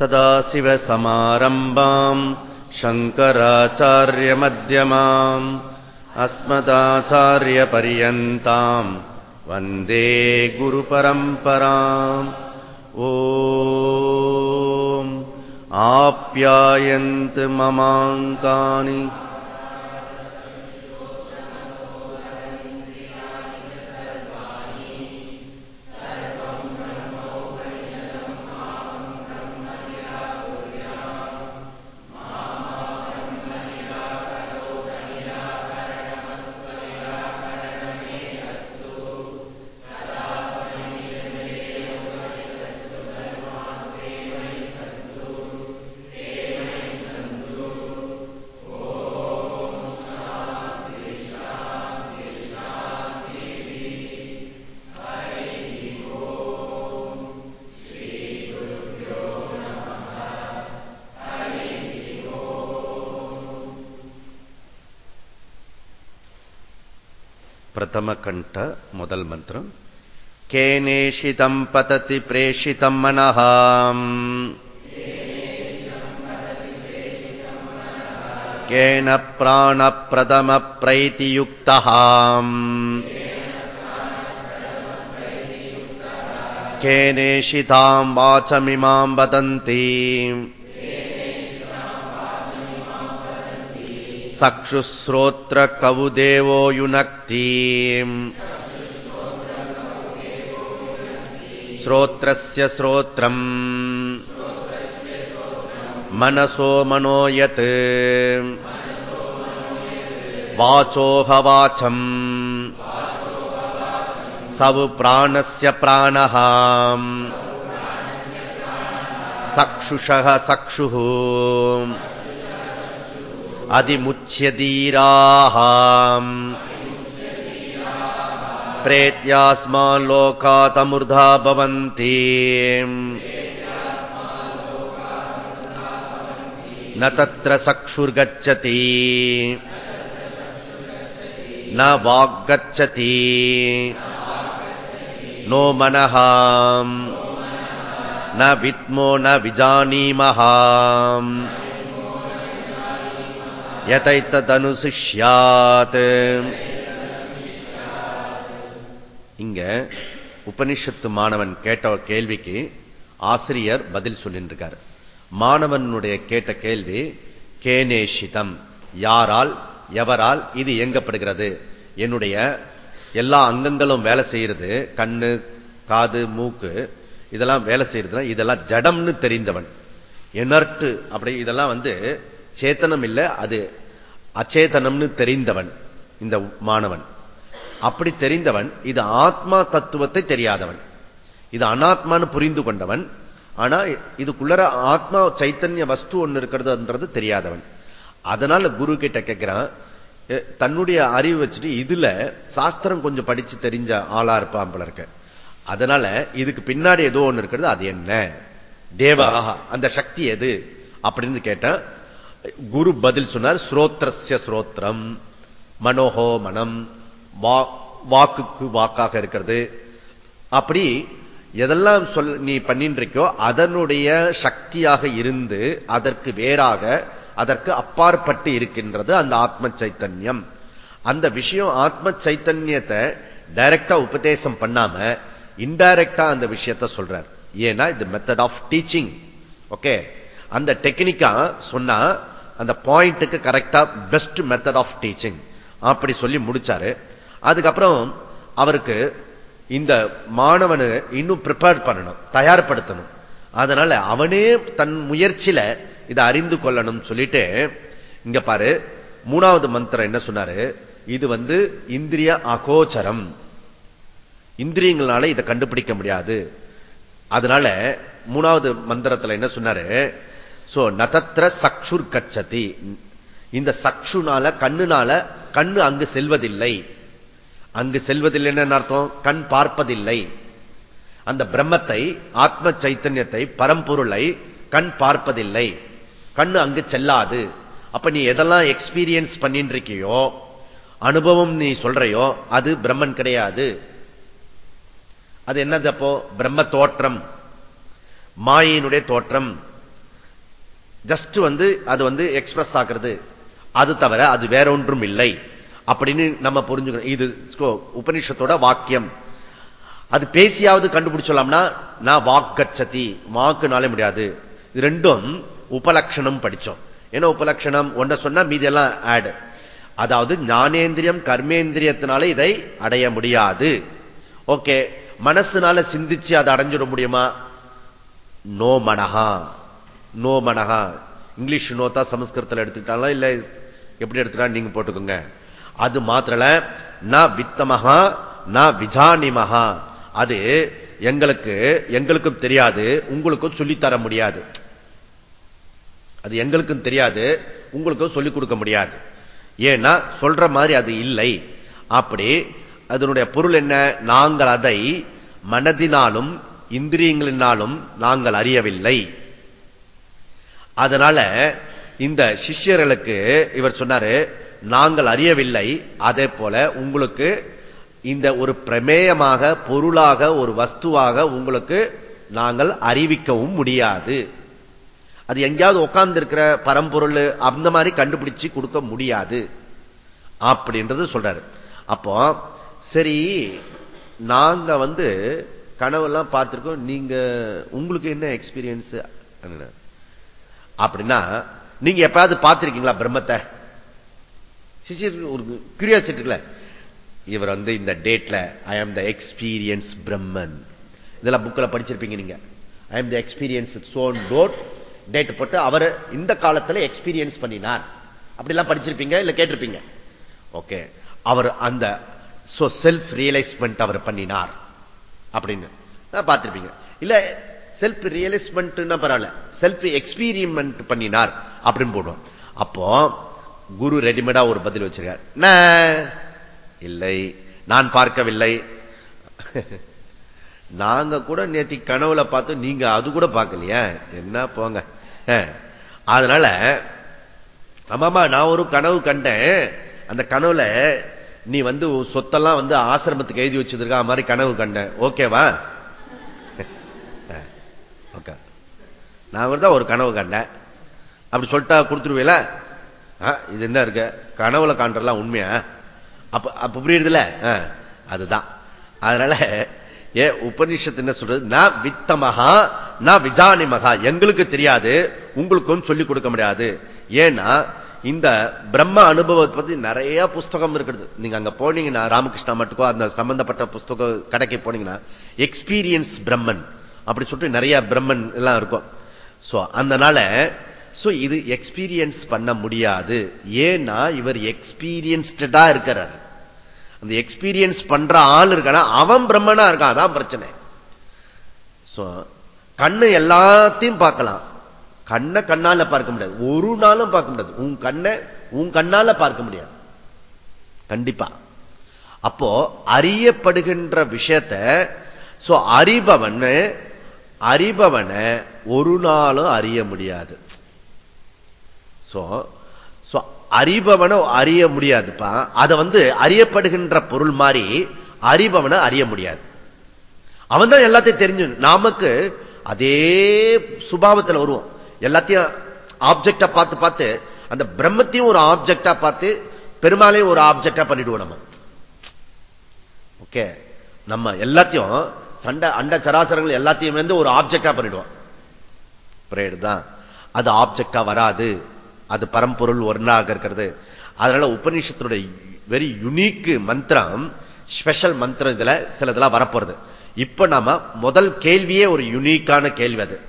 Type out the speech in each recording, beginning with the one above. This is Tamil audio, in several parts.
सदाशिवसमारम्भाम् शङ्कराचार्यमध्यमाम् अस्मदाचार्यपर्यन्ताम् वन्दे गुरुपरम्पराम्। ओ आप्यायन्त ममाङ्कानि प्रथमकण्ठ मुदल् मन्त्रम् केनेषितम् पतति प्रेषितम् मनः केन प्राणप्रथमप्रैतियुक्तः केनेषिताम् वाचमिमाम् वदन्ति चक्षुश्रोत्र कवुदेवो युनक्ति श्रोत्रस्य श्रोत्रम् मनसो मनो यत् वाचोह वाचम् सवु प्राणस्य प्राणः चक्षुषः चक्षुः अधिमुच्यधीराः प्रेत्यास्माल्लोकातमूर्धा भवन्ति न तत्र चक्षुर्गच्छति न वाग्गच्छति नो मनः न विद्मो न विजानीमः எதைத்ததனுசிஷ்யாத். இங்க உபனிஷத்து மாணவன் கேட்ட கேள்விக்கு ஆசிரியர் பதில் சொல்லின்றிருக்கார். மாணவனுடைய கேட்ட கேள்வி கேனேஷிதம் யாரால் எவரால் இது இயங்கப்படுகிறது. என்னுடைய எல்லா அங்கங்களும் வேலை செய்யறது கண்ணு காது மூக்கு இதெல்லாம் வேலை செய்யறதுனா இதெல்லாம் ஜடம்னு தெரிந்தவன். எனர்ட்டு அப்படி இதெல்லாம் வந்து சேத்தனம் இல்லை அது அச்சேதனம்னு தெரிந்தவன் இந்த மாணவன். அப்படி தெரிந்தவன் இது ஆத்மா தத்துவத்தை தெரியாதவன். இது அனாத்மான்னு புரிந்து கொண்டவன். ஆனா இதுக்குள்ள ஆத்மா சைத்தன்ய வஸ்து ஒண்ணு இருக்கிறதுன்றது தெரியாதவன். அதனால குரு கிட்ட கேட்கிறான் தன்னுடைய அறிவு வச்சுட்டு இதுல சாஸ்திரம் கொஞ்சம் படிச்சு தெரிஞ்ச ஆளா இருப்பான் போல இருக்க. அதனால இதுக்கு பின்னாடி ஏதோ ஒண்ணு இருக்கிறது அது என்ன? தேவகா அந்த சக்தி எது? அப்படின்னு கேட்டான். குரு பதில் சொன்னார் ஸ்ரோத்ரஸ்ய ஸ்ரோத்திரம் மனோகோ மனம் வாக்குக்கு வாக்காக இருக்கிறது. அப்படி எதெல்லாம் சொல் நீ பண்ணிட்டு அதனுடைய சக்தியாக இருந்து அதற்கு வேறாக அதற்கு அப்பாற்பட்டு இருக்கின்றது அந்த ஆத்ம சைத்தன்யம் அந்த விஷயம் ஆத்ம சைத்தன்யத்தை டைரக்டா உபதேசம் பண்ணாம இன்டைரக்டா அந்த விஷயத்த சொல்றார். ஏன்னா இது மெத்தட் ஆஃப் டீச்சிங் ஓகே அந்த டெக்னிக்கா சொன்னா அந்த பாயிண்ட்டுக்கு கரெக்டா பெஸ்ட் மெத்தட் ஆஃப் டீச்சிங் அப்படி சொல்லி முடிச்சாரு. அதுக்கப்புறம் அவருக்கு இந்த மாணவனு இன்னும் ப்ரிப்பேர் பண்ணணும் தயார்படுத்தணும். அதனால அவனே தன் முயற்சியில இதை அறிந்து கொள்ளணும் சொல்லிட்டு இங்க பாரு மூணாவது மந்திரம் என்ன சொன்னாரு? இது வந்து இந்திரிய அகோச்சரம். இந்திரியங்களால இதை கண்டுபிடிக்க முடியாது. அதனால மூணாவது மந்திரத்துல என்ன சொன்னாரு? சோ நதத்திர சக்ஷுர் கச்சதி. இந்த சக்ஷுனால கண்ணுனால கண்ணு அங்கு செல்வதில்லை. அங்கு செல்வதில்லை என்ன அர்த்தம்? கண் பார்ப்பதில்லை. அந்த பிரம்மத்தை ஆத்ம சைத்தன்யத்தை பரம்பொருளை கண் பார்ப்பதில்லை. கண்ணு அங்கு செல்லாது. அப்ப நீ எதெல்லாம் எக்ஸ்பீரியன்ஸ் பண்ணிட்டு இருக்கியோ அனுபவம் நீ சொல்றையோ அது பிரம்மன் கிடையாது. அது என்னது அப்போ? பிரம்ம தோற்றம். மாயினுடைய தோற்றம். ஜஸ்ட் வந்து அது வந்து எக்ஸ்பிரஸ் ஆகிறது அது தவிர அது வேற ஒன்றும் இல்லை. அப்படின்னு நம்ம புரிஞ்சுக்கணும் இது உபனிஷத்தோட வாக்கியம். அது பேசியாவது கண்டுபிடிச்சலாம்னா நான் வாக்கச்சதி வாக்குனாலே முடியாது. இது ரெண்டும் உபலட்சணம் படிச்சோம் ஏன்னா உபலட்சணம் ஒன்ன சொன்னா மீதி எல்லாம் ஆடு அதாவது ஞானேந்திரியம் கர்மேந்திரியத்தினால இதை அடைய முடியாது. ஓகே மனசுனால சிந்திச்சு அதை அடைஞ்சிட முடியுமா? நோ மனஹா. நோ மனஹா. இங்கிலீஷ் நோத்தா சமஸ்கிருதத்தில் எடுத்துக்கிட்டாலும் இல்ல எப்படி எடுத்துட்டா நீங்க போட்டுக்கோங்க. அது மாத்திரல நான் வித்தமகா நான் விஜானிமகா அது எங்களுக்கு எங்களுக்கும் தெரியாது உங்களுக்கும் சொல்லித்தர முடியாது. அது எங்களுக்கும் தெரியாது உங்களுக்கும் சொல்லிக் கொடுக்க முடியாது. ஏன்னா சொல்ற மாதிரி அது இல்லை. அப்படி அதனுடைய பொருள் என்ன? நாங்கள் அதை மனதினாலும் இந்திரியங்களினாலும் நாங்கள் அறியவில்லை. அதனால இந்த சிஷ்யர்களுக்கு இவர் சொன்னாரு நாங்கள் அறியவில்லை அதே போல உங்களுக்கு இந்த ஒரு பிரமேயமாக பொருளாக ஒரு வஸ்துவாக உங்களுக்கு நாங்கள் அறிவிக்கவும் முடியாது. அது எங்கேயாவது உட்கார்ந்து இருக்கிற பரம்பொருள் அந்த மாதிரி கண்டுபிடிச்சு கொடுக்க முடியாது. அப்படின்றது சொல்றாரு. அப்போ சரி நாங்க வந்து கனவெல்லாம் பார்த்திருக்கோம் நீங்க உங்களுக்கு என்ன எக்ஸ்பீரியன்ஸ் அப்படின்னா நீங்க எப்பாவது பார்த்திருக்கீங்களா பிரம்மத்தை? ஒரு கியூரியாசிட்டி இருக்குல்ல? இவர் வந்து இந்த டேட்ல ஐ ஆம் த எக்ஸ்பீரியன்ஸ் பிரம்மன் இதெல்லாம் புக்கில் படிச்சிருப்பீங்க நீங்க. I am the experience zone டோட் டேட் போட்டு அவர் இந்த காலத்தில் எக்ஸ்பீரியன்ஸ் பண்ணினார். அப்படிலாம் படிச்சிருப்பீங்க இல்ல கேட்டிருப்பீங்க? ஓகே அவர் அந்த செல்ஃப் ரியலைஸ்மெண்ட் அவர் பண்ணினார். அப்படின்னு. பார்த்திருப்பீங்க. இல்ல செல்ஃப் ரியலைஸ்மெண்ட் பரவாயில்ல. செல்ஃப் எக்ஸ்பீரியன்மெண்ட் பண்ணினார். அப்படின்னு போடுவோம் அப்போ குரு ரெடிமேடா ஒரு பதில் வச்சிருக்கார். இல்லை. நான் பார்க்கவில்லை. நாங்க கூட நேத்தி கனவுல பார்த்து நீங்க அது கூட பார்க்கலையா. என்ன போங்க. அதனால ஆமாமா நான் ஒரு கனவு கண்டேன். அந்த கனவுல நீ வந்து சொத்தெல்லாம் வந்து ஆசிரமத்துக்கு எழுதி வச்சிருக்க மாதிரி கனவு கண்டேன். ஓகேவா? ஓகே நான் தான் ஒரு கனவு கண்டேன். அப்படி சொல்லிட்டா கொடுத்துருவீல இது என்ன இருக்கு? கனவுல காண்றலாம் உண்மையா? அப்ப அப்ப புரியுதுல அதுதான். அதனால ஏ உபனிஷத்து என்ன சொல்றது? நான் வித்தமகா நான் விஜானிமகா எங்களுக்கு தெரியாது உங்களுக்கும் சொல்லிக் கொடுக்க முடியாது. ஏன்னா இந்த பிரம்ம அனுபவத்தை பத்தி நிறைய புஸ்தகம் இருக்கிறது. நீங்க அங்க போனீங்கன்னா ராமகிருஷ்ணா மட்டுக்கோ அந்த சம்பந்தப்பட்ட புஸ்தகம் கடைக்கு போனீங்கன்னா எக்ஸ்பீரியன்ஸ் பிரம்மன் அப்படி சொல்லிட்டு நிறைய பிரம்மன் எல்லாம் இருக்கும். சோ அதனால சோ இது எக்ஸ்பீரியன்ஸ் பண்ண முடியாது. ஏன்னா இவர் எக்ஸ்பீரியன்ஸ்டா இருக்கிறார். அந்த எக்ஸ்பீரியன்ஸ் பண்ற ஆள் இருக்கான? அவன் பிரம்மனா இருக்கான். அதான் பிரச்சனை. கண்ணு எல்லாத்தையும் பார்க்கலாம். கண்ணை கண்ணால பார்க்க முடியாது. ஒரு நாளும் பார்க்க முடியாது. உன் கண்ணை உன் கண்ணால பார்க்க முடியாது. கண்டிப்பா. அப்போ அறியப்படுகின்ற விஷயத்த அறிபவன் அறிபவனை ஒரு நாளும் அறிய முடியாது. சோ அறிபவனை அறிய முடியாதுப்பா. அதை வந்து அறியப்படுகின்ற பொருள் மாதிரி அறிபவனை அறிய முடியாது. அவன் தான் எல்லாத்தையும் தெரிஞ்சு நமக்கு அதே சுபாவத்தில் வருவோம் எல்லாத்தையும் ஆப்ஜெக்டா பார்த்து பார்த்து அந்த பிரம்மத்தையும் ஒரு ஆப்ஜெக்டா பார்த்து பெருமாளையும் ஒரு ஆப்ஜெக்டா பண்ணிடுவோம் நம்ம. ஓகே நம்ம எல்லாத்தையும் சண்டை அண்ட சராசரங்கள் எல்லாத்தையும் வந்து ஒரு ஆப்ஜெக்டா பண்ணிடுவோம் தான். அது ஆப்ஜெக்டா வராது. அது பரம்பொருள் ஒன்றாக இருக்கிறது. அதனால உபநிஷத்தினுடைய வெரி யுனிக் மந்திரம் ஸ்பெஷல் மந்திரம் இதுல சில இதெல்லாம் வரப்போறது. இப்ப நாம முதல் கேள்வியே ஒரு யுனிக்கான கேள்வி அது.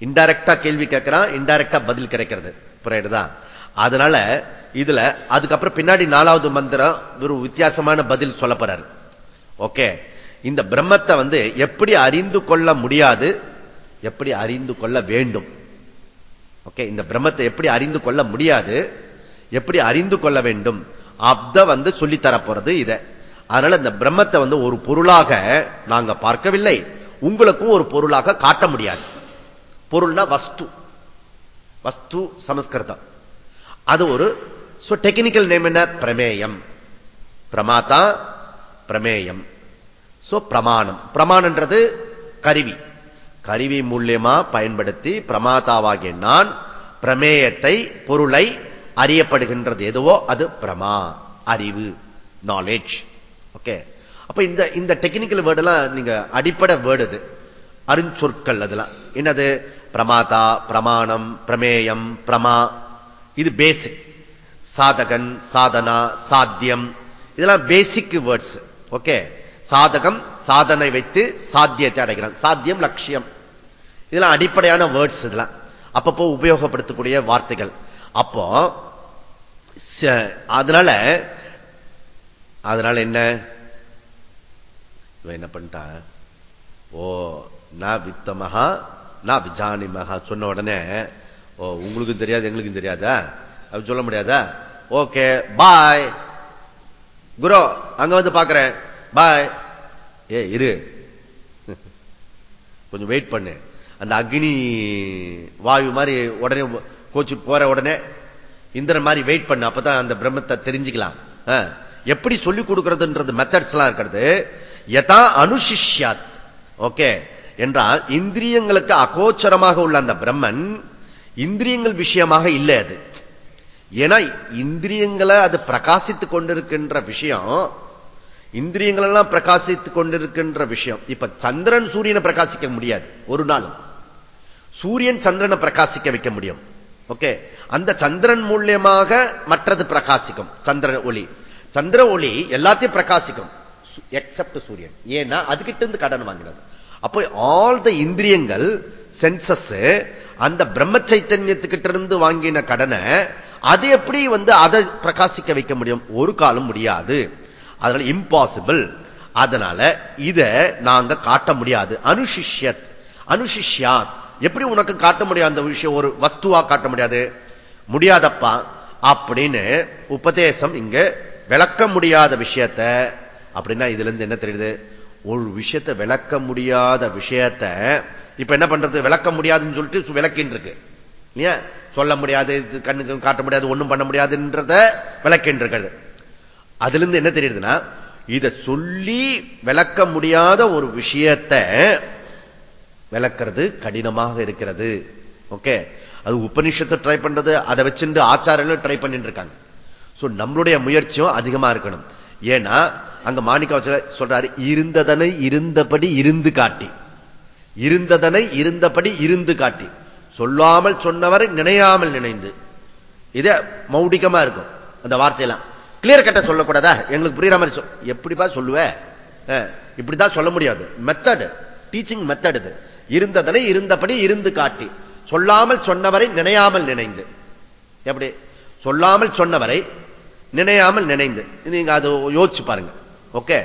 இன்டைரக்டா கேள்வி கேட்கிறான் இன்டைரக்டா பதில் கிடைக்கிறது. புரியுதுதான் அதனால இதுல அதுக்கப்புறம் பின்னாடி நாலாவது மந்திரம் ஒரு வித்தியாசமான பதில் சொல்ல போறாரு. ஓகே இந்த பிரம்மத்தை வந்து எப்படி அறிந்து கொள்ள முடியாது எப்படி அறிந்து கொள்ள வேண்டும். ஓகே இந்த பிரம்மத்தை எப்படி அறிந்து கொள்ள முடியாது எப்படி அறிந்து கொள்ள வேண்டும் அப்த வந்து சொல்லித்தரப்போறது இத. அதனால இந்த பிரம்மத்தை வந்து ஒரு பொருளாக நாங்க பார்க்கவில்லை. உங்களுக்கும் ஒரு பொருளாக காட்ட முடியாது. பொருள்னா வஸ்து. வஸ்து சமஸ்கிருதம். அது ஒரு டெக்னிக்கல் நேம் என்ன? பிரமேயம். பிரமாதா பிரமேயம். சோ பிரமாணம் பிரமாணன்றது கருவி கருவி மூலியமா பயன்படுத்தி பிரமாதாவாகிய நான் பிரமேயத்தை பொருளை அறியப்படுகின்றது எதுவோ அது பிரமா அறிவு நாலேஜ் ஓகே அப்ப இந்த இந்த டெக்னிக்கல் வேர்டெல்லாம் நீங்க அடிப்படை வேர்டு இது அருஞ்சொற்கள் அதெல்லாம் என்னது பிரமாதா பிரமாணம் பிரமேயம் பிரமா இது பேசிக் சாதகன் சாதனா சாத்தியம் இதெல்லாம் பேசிக் வேர்ட்ஸ் ஓகே சாதகம் சாதனை வைத்து சாத்தியத்தை அடைகிறான். சாத்தியம் லட்சியம். இதெல்லாம் அடிப்படையான வேர்ட்ஸ் இதெல்லாம். அப்பப்போ உபயோகப்படுத்தக்கூடிய வார்த்தைகள். அப்போ அதனால அதனால என்ன? என்ன பண்ணிட்டா? ஓ நான் வித்தமகா நான் விஜானி மகா சொன்ன உடனே ஓ உங்களுக்கும் தெரியாது எங்களுக்கும் தெரியாதா? அப்படி சொல்ல முடியாதா? ஓகே பாய் குரு அங்க வந்து பாக்குறேன். பாய் ஏ இரு. கொஞ்சம் வெயிட் பண்ணு. அந்த அக்னி வாயு மாதிரி உடனே கோச்சு போற உடனே இந்திரன் மாதிரி வெயிட் பண்ணு. அப்பதான் அந்த பிரம்மத்தை தெரிஞ்சுக்கலாம். எப்படி சொல்லிக் கொடுக்கிறதுன்றது மெத்தட்ஸ் எல்லாம் இருக்கிறது. யதா அனுஷிஷ்யாத். ஓகே. என்றால் இந்திரியங்களுக்கு அகோச்சரமாக உள்ள அந்த பிரம்மன் இந்திரியங்கள் விஷயமாக இல்லை அது. ஏன்னா இந்திரியங்களை அது பிரகாசித்துக் கொண்டிருக்கின்ற விஷயம் இந்திரியங்கள் எல்லாம் பிரகாசித்துக் கொண்டிருக்கின்ற விஷயம். இப்ப சந்திரன் சூரியனை பிரகாசிக்க முடியாது. ஒரு நாளும். சூரியன் சந்திரனை பிரகாசிக்க வைக்க முடியும். ஓகே? அந்த சந்திரன் மூலியமாக மற்றது பிரகாசிக்கும். சந்திர ஒளி. சந்திர ஒளி எல்லாத்தையும் பிரகாசிக்கும். எக்ஸப்ட் சூரியன். ஏன்னா அதுகிட்ட இருந்து கடன் வாங்கினது. அப்போ ஆல் த இந்திரியங்கள் சென்சஸ் அந்த பிரம்ம சைத்தன்யத்துக்கிட்ட இருந்து வாங்கின கடனை அது எப்படி வந்து அதை பிரகாசிக்க வைக்க முடியும்? ஒரு காலம் முடியாது. அதனால இம்பாசிபிள் அதனால இத நாங்க காட்ட முடியாது. அனுஷிஷ்யத் அனுஷிஷ்யாத் எப்படி உனக்கு காட்ட முடியாது அந்த விஷயம்? ஒரு வஸ்துவா காட்ட முடியாது. முடியாதப்பா. அப்படின்னு உபதேசம் இங்க விளக்க முடியாத விஷயத்த அப்படின்னா இதுல இருந்து என்ன தெரியுது? ஒரு விஷயத்தை விளக்க முடியாத விஷயத்த இப்ப என்ன பண்றது? விளக்க முடியாதுன்னு சொல்லிட்டு விளக்கின்னு இருக்கு. இல்லையா? சொல்ல முடியாது கண்ணுக்கு காட்ட முடியாது ஒண்ணும் பண்ண முடியாதுன்றத விளக்கின்னு இருக்கிறது. அதுல இருந்து என்ன தெரியுதுன்னா இத சொல்லி விளக்க முடியாத ஒரு விஷயத்தை விளக்கிறது கடினமாக இருக்கிறது. ஓகே? அது உபனிஷத்தை ட்ரை பண்றது அதை வச்சுட்டு ஆச்சாரங்களும் ட்ரை பண்ணிட்டு இருக்காங்க நம்மளுடைய முயற்சியும் அதிகமா இருக்கணும். ஏன்னா அங்க மாணிக்க சொல்றாரு இருந்ததனை இருந்தபடி இருந்து காட்டி. இருந்ததனை இருந்தபடி இருந்து காட்டி. சொல்லாமல் சொன்னவரை நினையாமல் நினைந்து. இத மௌடிகமா இருக்கும் அந்த வார்த்தையெல்லாம். கிளியர் கட்ட சொல்லக்கூடாதா? எங்களுக்கு புரியுற மாதிரி சொல் எப்படிப்பா சொல்லுவ? இப்படிதான் சொல்ல முடியாது. மெத்தடு டீச்சிங் மெத்தட் இது. இருந்ததனை இருந்தபடி இருந்து காட்டி. சொல்லாமல் சொன்னவரை நினையாமல் நினைந்து. எப்படி? சொல்லாமல் சொன்னவரை நினையாமல் நினைந்து. நீங்க அது யோசிச்சு பாருங்க. ஓகே?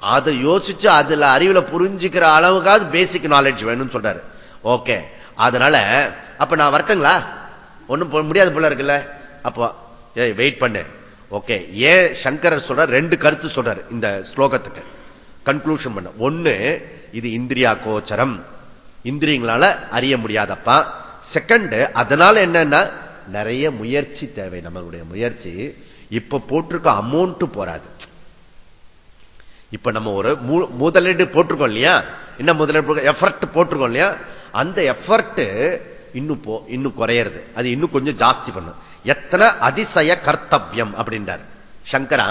அதை யோசிச்சு அதுல அறிவுல புரிஞ்சுக்கிற அளவுக்காவது பேசிக் நாலேஜ் வேணும்னு சொல்றாரு. ஓகே? அதனால அப்ப நான் வரட்டுங்களா? ஒண்ணும் முடியாது போல இருக்குல்ல? அப்போ ஏய் வெயிட் பண்ணு. ஓகே ஏன் சங்கரர் சொல்ற ரெண்டு கருத்து சொல்றார் இந்த ஸ்லோகத்துக்கு. கன்க்ளூஷன் பண்ண. ஒண்ணு இது இந்திரியா கோச்சரம். இந்திரியங்களால அறிய முடியாதப்பா. செகண்ட் அதனால என்னன்னா நிறைய முயற்சி தேவை நம்மளுடைய முயற்சி. இப்ப போட்டிருக்க அமௌண்ட் போராது இப்ப நம்ம ஒரு முதலீடு போட்டிருக்கோம் இல்லையா? என்ன முதலீடு எஃபர்ட் போட்டிருக்கோம் இல்லையா? அந்த எஃபர்ட் இன்னும் போ இன்னும் குறையிறது. அது இன்னும் கொஞ்சம் ஜாஸ்தி பண்ணும். எத்தனை அதிசய கர்த்தவியம் அப்படின்றார். சங்கரா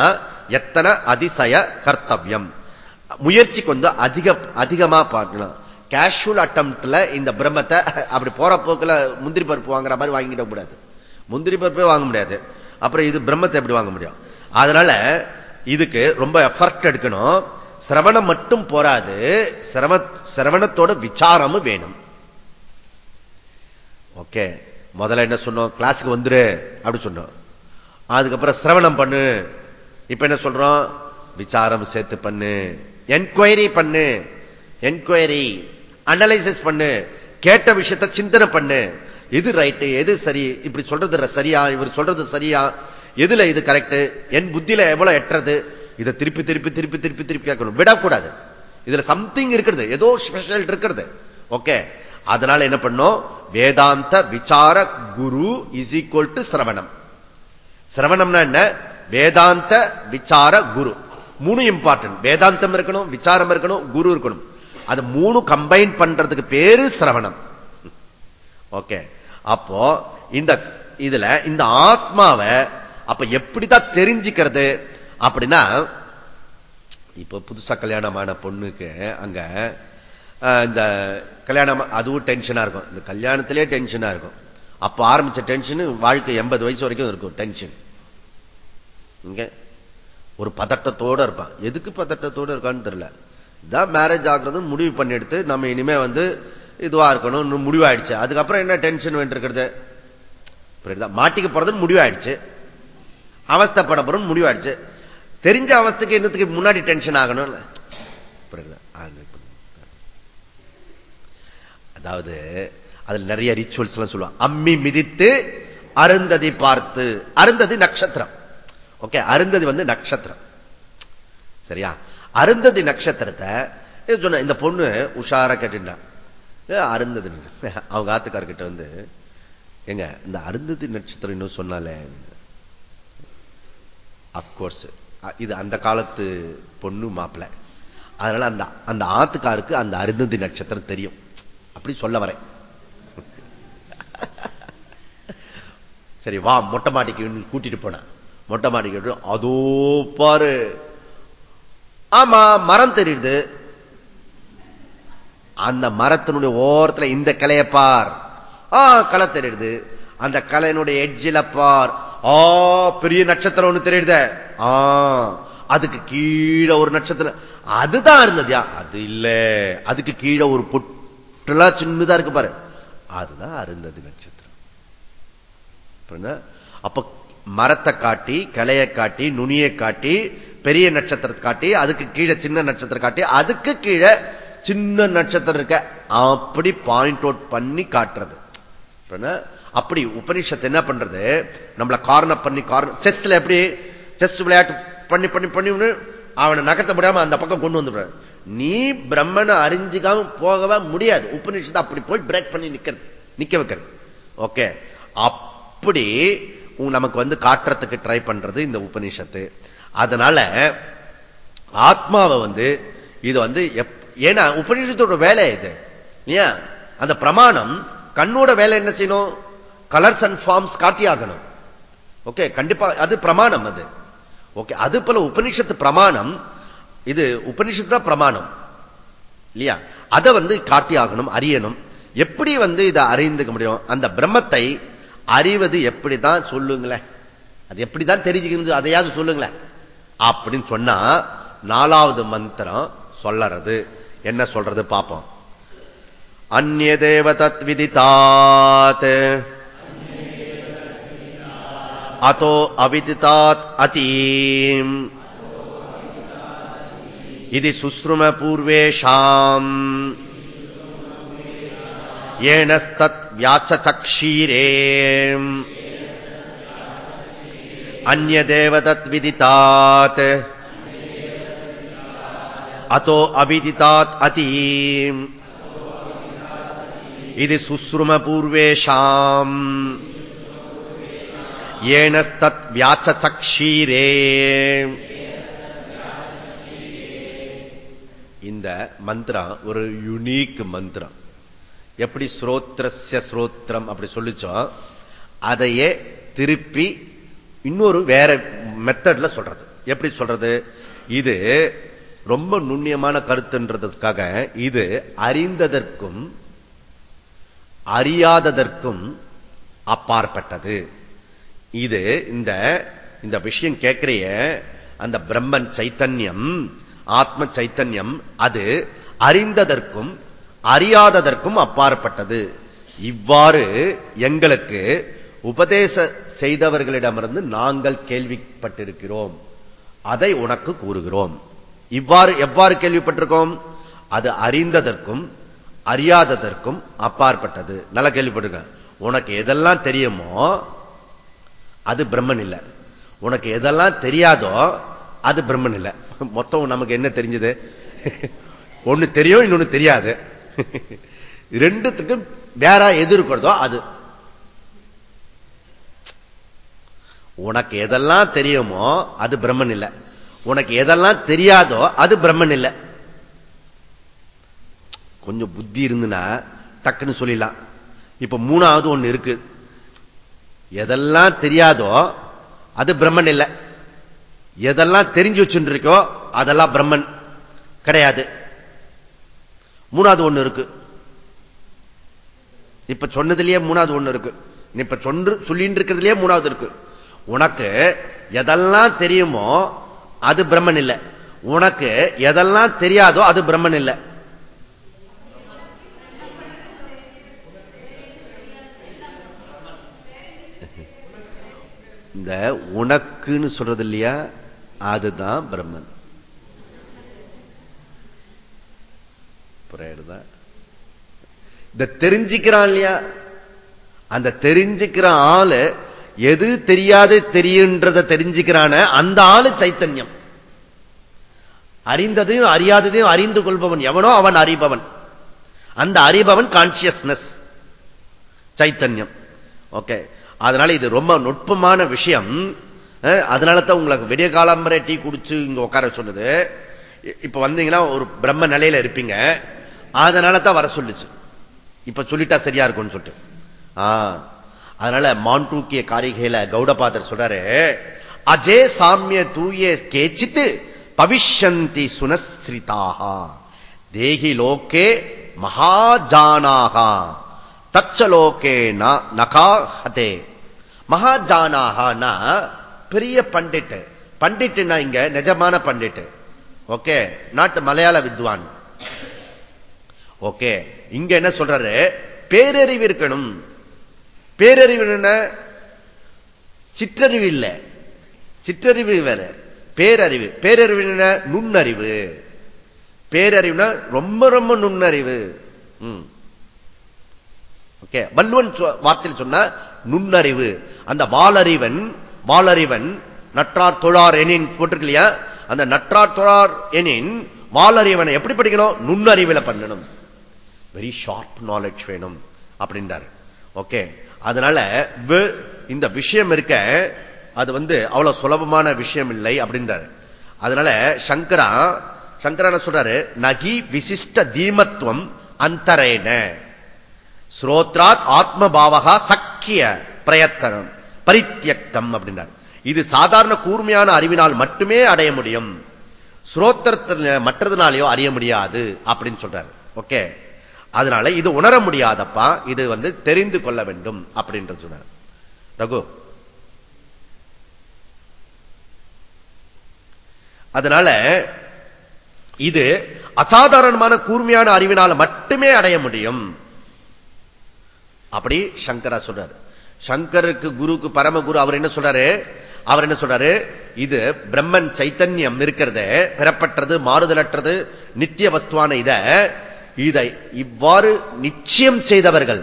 எத்தனை அதிசய கர்த்தவியம்? முயற்சி கொஞ்சம் அதிக அதிகமா பார்க்கலாம் கேஷுவல் அட்டம்ப்ட்ல இந்த பிரம்மத்தை அப்படி போற போக்குல முந்திரி பருப்பு வாங்குற மாதிரி வாங்கிட கூடாது. முந்திரி பருப்பே வாங்க முடியாது. அப்புறம் இது பிரம்மத்தை எப்படி வாங்க முடியும்? அதனால இதுக்கு ரொம்ப எஃபர்ட் எடுக்கணும். சிரவணம் மட்டும் போராது சிரவணத்தோட விசாரமும் வேணும். ஓகே முதல்ல என்ன சொன்னோம்? கிளாஸுக்கு வந்துரு அப்படி சொன்னோம். அதுக்கப்புறம் சிரவணம் பண்ணு. இப்ப என்ன சொல்றோம்? விசாரம் சேர்த்து பண்ணு. என்கொயரி பண்ணு. என்கொயரி அனலைசிஸ் பண்ணு. கேட்ட விஷயத்த சிந்தனை பண்ணு. எது ரைட்டு எது சரி? இப்படி சொல்றது சரியா? இவர் சொல்றது சரியா? எதுல இது கரெக்ட் என் புத்தியில எவ்வளவு எட்டுறது? இதை திருப்பி திருப்பி திருப்பி திருப்பி திருப்பி கேட்கணும். விடக்கூடாது. இதுல சம்திங் இருக்கிறது. ஏதோ ஸ்பெஷல் இருக்கிறது. ஓகே அதனால என்ன பண்ணும்? வேதாந்த விசார குரு இஸ் ஈக்குவல் டு சிரவணம். சிரவணம்னா என்ன? வேதாந்த விசார குரு. மூணு இம்பார்ட்டன்ட் வேதாந்தம் இருக்கணும் விசாரம் இருக்கணும் குரு இருக்கணும். அது மூணு கம்பைன் பண்றதுக்கு பேரு சிரவணம். ஓகே அப்போ இந்த இதுல இந்த ஆத்மாவை அப்ப எப்படிதான் தெரிஞ்சுக்கிறது? அப்படின்னா இப்ப புதுசா கல்யாணமான பொண்ணுக்கு அங்க இந்த கல்யாணம் அதுவும் டென்ஷனா இருக்கும். இந்த கல்யாணத்திலே டென்ஷனா இருக்கும். அப்ப ஆரம்பிச்ச டென்ஷன் வாழ்க்கை எண்பது வயசு வரைக்கும் இருக்கும் டென்ஷன் இங்க ஒரு பதட்டத்தோட இருப்பான். எதுக்கு பதட்டத்தோட இருக்கான்னு தெரியல. இதான் மேரேஜ் ஆகுறது முடிவு பண்ணி எடுத்து நம்ம இனிமே வந்து இதுவா இருக்கணும் முடிவாயிடுச்சு. அதுக்கப்புறம் என்ன டென்ஷன் வேண்டியிருக்கிறது? மாட்டிக்க போறதுன்னு முடிவாயிடுச்சு. அவஸ்தைப்பட போறோம் முடிவாயிடுச்சு. தெரிஞ்ச அவஸ்தைக்கு என்னத்துக்கு முன்னாடி டென்ஷன் ஆகணும் புரியுதா ஆ, அதாவது அதுல நிறைய ரிச்சுவல்ஸ் எல்லாம் சொல்லுவாங்க. அம்மி மிதித்து அருந்ததி பார்த்து. அருந்ததி நட்சத்திரம். ஓகே அருந்ததி வந்து நட்சத்திரம். சரியா? அருந்ததி நட்சத்திரத்தை சொன்ன இந்த பொண்ணு உஷாரா கேட்டுட்டா. ஏ, அருந்ததி அவங்க ஆத்துக்கார்கிட்ட வந்து எங்க இந்த அருந்ததி நட்சத்திரம் இன்னும் சொன்னாலே அப்கோர்ஸ் இது அந்த காலத்து பொண்ணு மாப்பிள்ள அதனால அந்த அந்த ஆத்துக்காருக்கு அந்த அருந்ததி நட்சத்திரம் தெரியும். அப்படி சொல்ல வரேன். சரி வா மொட்டை மாடிக்கு கூட்டிட்டு போனேன் மொட்டை மாடிக்கு அதோ பாரு. ஆமா மரம் தெரியுது. அந்த மரத்தினுடைய ஓரத்துல இந்த கிளைய பார். ஆ களை தெரியுது. அந்த கலையினுடைய எட்ஜில பார். ஆ பெரிய நட்சத்திரம் ஒண்ணு தெரியுத. ஆ அதுக்கு கீழே ஒரு நட்சத்திரம். அதுதான் இருந்ததுயா அது இல்ல. அதுக்கு கீழே ஒரு பொட்டுலா சின்மிதா இருக்கு பாரு. அதுதான் அருந்ததி நட்சத்திரம். அப்ப மரத்தை காட்டி கலையை காட்டி நுனியை காட்டி பெரிய நட்சத்திரத்தை காட்டி அதுக்கு கீழே சின்ன நட்சத்திரம் காட்டி அதுக்கு கீழே சின்ன நட்சத்திரம் இருக்க அப்படி பாயிண்ட் அவுட் பண்ணி காட்டுறது. அப்படி உபனிஷத்து என்ன பண்றது? நம்மளை காரணம் பண்ணி காரணம் செஸ்ல எப்படி செஸ் விளையாட்டு பண்ணி பண்ணி பண்ணி அவனை நகர்த்த முடியாம அந்த பக்கம் கொண்டு வந்து நீ பிரம்மனை அறிஞ்சுக்காம போகவே முடியாது. உபநிஷத்து அப்படி போய் பிரேக் பண்ணி நிக்கிறது. நிக்க வைக்கிறது. ஓகே அப்படி நமக்கு வந்து காட்டுறதுக்கு ட்ரை பண்றது இந்த உபநிஷத்து. அதனால ஆத்மாவை வந்து இது வந்து எப்- ஏன்னா உபனிஷத்தோட வேலை இது. இல்லையா? அந்த பிரமாணம் கண்ணோட வேலை என்ன செய்யணும்? கலர்ஸ் அண்ட் ஃபார்ம்ஸ் காட்டியாகணும். ஓகே கண்டிப்பா அது பிரமாணம் அது. ஓகே அது போல உபனிஷத்து பிரமாணம் இது உபனிஷத்து தான் பிரமாணம். இல்லையா? அதை வந்து காட்டி ஆகணும் அறியணும். எப்படி வந்து இதை அறிந்துக்க முடியும்? அந்த பிரம்மத்தை அறிவது எப்படிதான் சொல்லுங்களேன். அது எப்படிதான் தெரிஞ்சுக்கிறது அதையாவது சொல்லுங்களேன். அப்படின்னு சொன்னா நாலாவது மந்திரம் சொல்லறது. என்ன சொல்றது பார்ப்போம். அந்நிய தேவ தத்விதித்தாத் அதோ அவிதித்தாத் அதீம் இது சுஸ்ரும பூர்வேஷாம் ஏனஸ்தத் வியாச்சக்ஷீரே அந்நதேவ தத் விதிதாத் அதோ அவிதிதாத் அதீம் இது சுஸ்ரும பூர்வேஷாம் ஏனஸ்தத் வியாச்சக்ஷீரே இந்த மந்திரம் ஒரு யுனீக் மந்திரம். எப்படி ஸ்ரோத்ரஸ்ய ஸ்ரோத்ரம் அப்படி சொல்லிச்சோம் அதையே திருப்பி இன்னொரு வேற மெத்தட்ல சொல்றது. எப்படி சொல்றது? இது ரொம்ப நுண்ணியமான கருத்துன்றதுக்காக இது அறிந்ததற்கும் அறியாததற்கும் அப்பாற்பட்டது. இது இந்த இந்த விஷயம் கேட்கிறைய அந்த பிரம்மன் சைத்தன்யம் ஆத்ம சைத்தன்யம் அது அறிந்ததற்கும் அறியாததற்கும் அப்பாற்பட்டது. இவ்வாறு எங்களுக்கு உபதேச செய்தவர்களிடமிருந்து நாங்கள் கேள்விப்பட்டிருக்கிறோம். அதை உனக்கு கூறுகிறோம். இவ்வாறு எவ்வாறு கேள்விப்பட்டிருக்கோம்? அது அறிந்ததற்கும் அறியாததற்கும் அப்பாற்பட்டது. நல்ல கேள்விப்பட்டிருக்க. உனக்கு எதெல்லாம் தெரியுமோ அது பிரம்மன் இல்லை. உனக்கு எதெல்லாம் தெரியாதோ அது பிரம்மன் இல்லை. மொத்தம் நமக்கு என்ன தெரிஞ்சது? ஒண்ணு தெரியும் இன்னொன்னு தெரியாது. ரெண்டுத்துக்கும் வேற எது இருக்கிறதோ அது. உனக்கு எதெல்லாம் தெரியுமோ அது பிரம்மன் இல்ல. உனக்கு எதெல்லாம் தெரியாதோ அது பிரம்மன் இல்ல. கொஞ்சம் புத்தி இருந்துன்னா டக்குன்னு சொல்லிடலாம். இப்ப மூணாவது ஒண்ணு இருக்கு. எதெல்லாம் தெரியாதோ அது பிரம்மன் இல்லை. எதெல்லாம் தெரிஞ்சு வச்சுருக்கோ அதெல்லாம் பிரம்மன். கிடையாது. மூணாவது ஒண்ணு இருக்கு. இப்ப சொன்னதுலயே மூணாவது ஒண்ணு இருக்கு. இப்ப சொன்று சொல்லிட்டு இருக்கிறதுலயே மூணாவது இருக்கு. உனக்கு எதெல்லாம் தெரியுமோ அது பிரம்மன் இல்லை. உனக்கு எதெல்லாம் தெரியாதோ அது பிரம்மன் இல்லை. இந்த உனக்குன்னு சொல்றது இல்லையா அதுதான் பிரம்மன். புரியுதா? இந்த தெரிஞ்சுக்கிறான் இல்லையா? அந்த தெரிஞ்சுக்கிற ஆளு எது தெரியாது தெரியுன்றத தெரிஞ்சுக்கிறான அந்த ஆளு சைத்தன்யம். அறிந்ததையும் அறியாததையும் அறிந்து கொள்பவன் எவனோ அவன் அறிபவன். அந்த அறிபவன் கான்சியஸ்னஸ் சைத்தன்யம். ஓகே அதனால இது ரொம்ப நுட்பமான விஷயம். அதனால தான் உங்களுக்கு விடிய காலம்பரை டீ குடிச்சு இங்க உட்கார சொன்னது. இப்ப வந்தீங்கன்னா ஒரு பிரம்ம நிலையில இருப்பீங்க. அதனால தான் வர சொல்லுச்சு. இப்ப சொல்லிட்டா சரியா இருக்கும்னு சொல்லிட்டு. அதனால மாண்டூக்கிய காரிகையில கௌடபாதர் சொல்றாரு அஜே சாமிய தூய கேச்சித்து பவிஷ்யந்தி சுனஸ்ரிதாக தேகி லோகே மகாஜானாக. தச்சலோகே நகாஹதே. மகாஜானாகனா பெரிய பண்டிட்டு. பண்டிட்டுனா இங்க நிஜமான பண்டிட்டு. ஓகே? நாட்டு மலையாள வித்வான். ஓகே? இங்க என்ன சொல்றாரு? பேரறிவு இருக்கணும். பேரறிவு என்ன? சிற்றறிவு இல்ல. சிற்றறிவு வேற. பேரறிவு. பேரறிவு என்ன? நுண்ணறிவு. பேரறிவுனா ரொம்ப ரொம்ப நுண்ணறிவு. ஓகே? வல்லுவன் வார்த்தையில் சொன்ன நுண்ணறிவு. அந்த வாலறிவன் வாளறிவன் நற்றார் தொழார் எனின் போட்டிருக்கு இல்லையா அந்த நற்றார் தொழார் எனின் வாளறிவனை எப்படி படிக்கணும்? நுண்ணறிவில் பண்ணணும். வெரி ஷார்ப் நாலேஜ் வேணும் அப்படின்றார். ஓகே அதனால இந்த விஷயம் இருக்க அது வந்து அவ்வளவு சுலபமான விஷயம் இல்லை அப்படின்றாரு. அதனால சங்கரா சங்கரா சொல்றாரு? நகி விசிஷ்ட தீமத்துவம் அந்தரேன. ஸ்ரோத்ராத் ஆத்மபாவகா சக்கிய பிரயத்தனம். பரித்தியக்தம் அப்படின்றார் இது சாதாரண கூர்மையான அறிவினால் மட்டுமே அடைய முடியும். ஸ்ரோத்திரத்தில் மற்றதுனாலேயோ அறிய முடியாது அப்படின்னு சொல்றாரு. ஓகே? அதனால இது உணர முடியாதப்பா இது வந்து தெரிந்து கொள்ள வேண்டும் அப்படின்றது சொன்னார் ரகு. அதனால இது அசாதாரணமான கூர்மையான அறிவினால் மட்டுமே அடைய முடியும். அப்படி சங்கரா சொல்றாரு. சங்கருக்கு குருக்கு பரமகுரு அவர் என்ன சொல்றாரு? அவர் என்ன சொல்றாரு? இது பிரம்மன் சைத்தன்யம் இருக்கிறத பெறப்பட்டது மாறுதலற்றது நித்திய வஸ்துவான இத இதை இவ்வாறு நிச்சயம் செய்தவர்கள்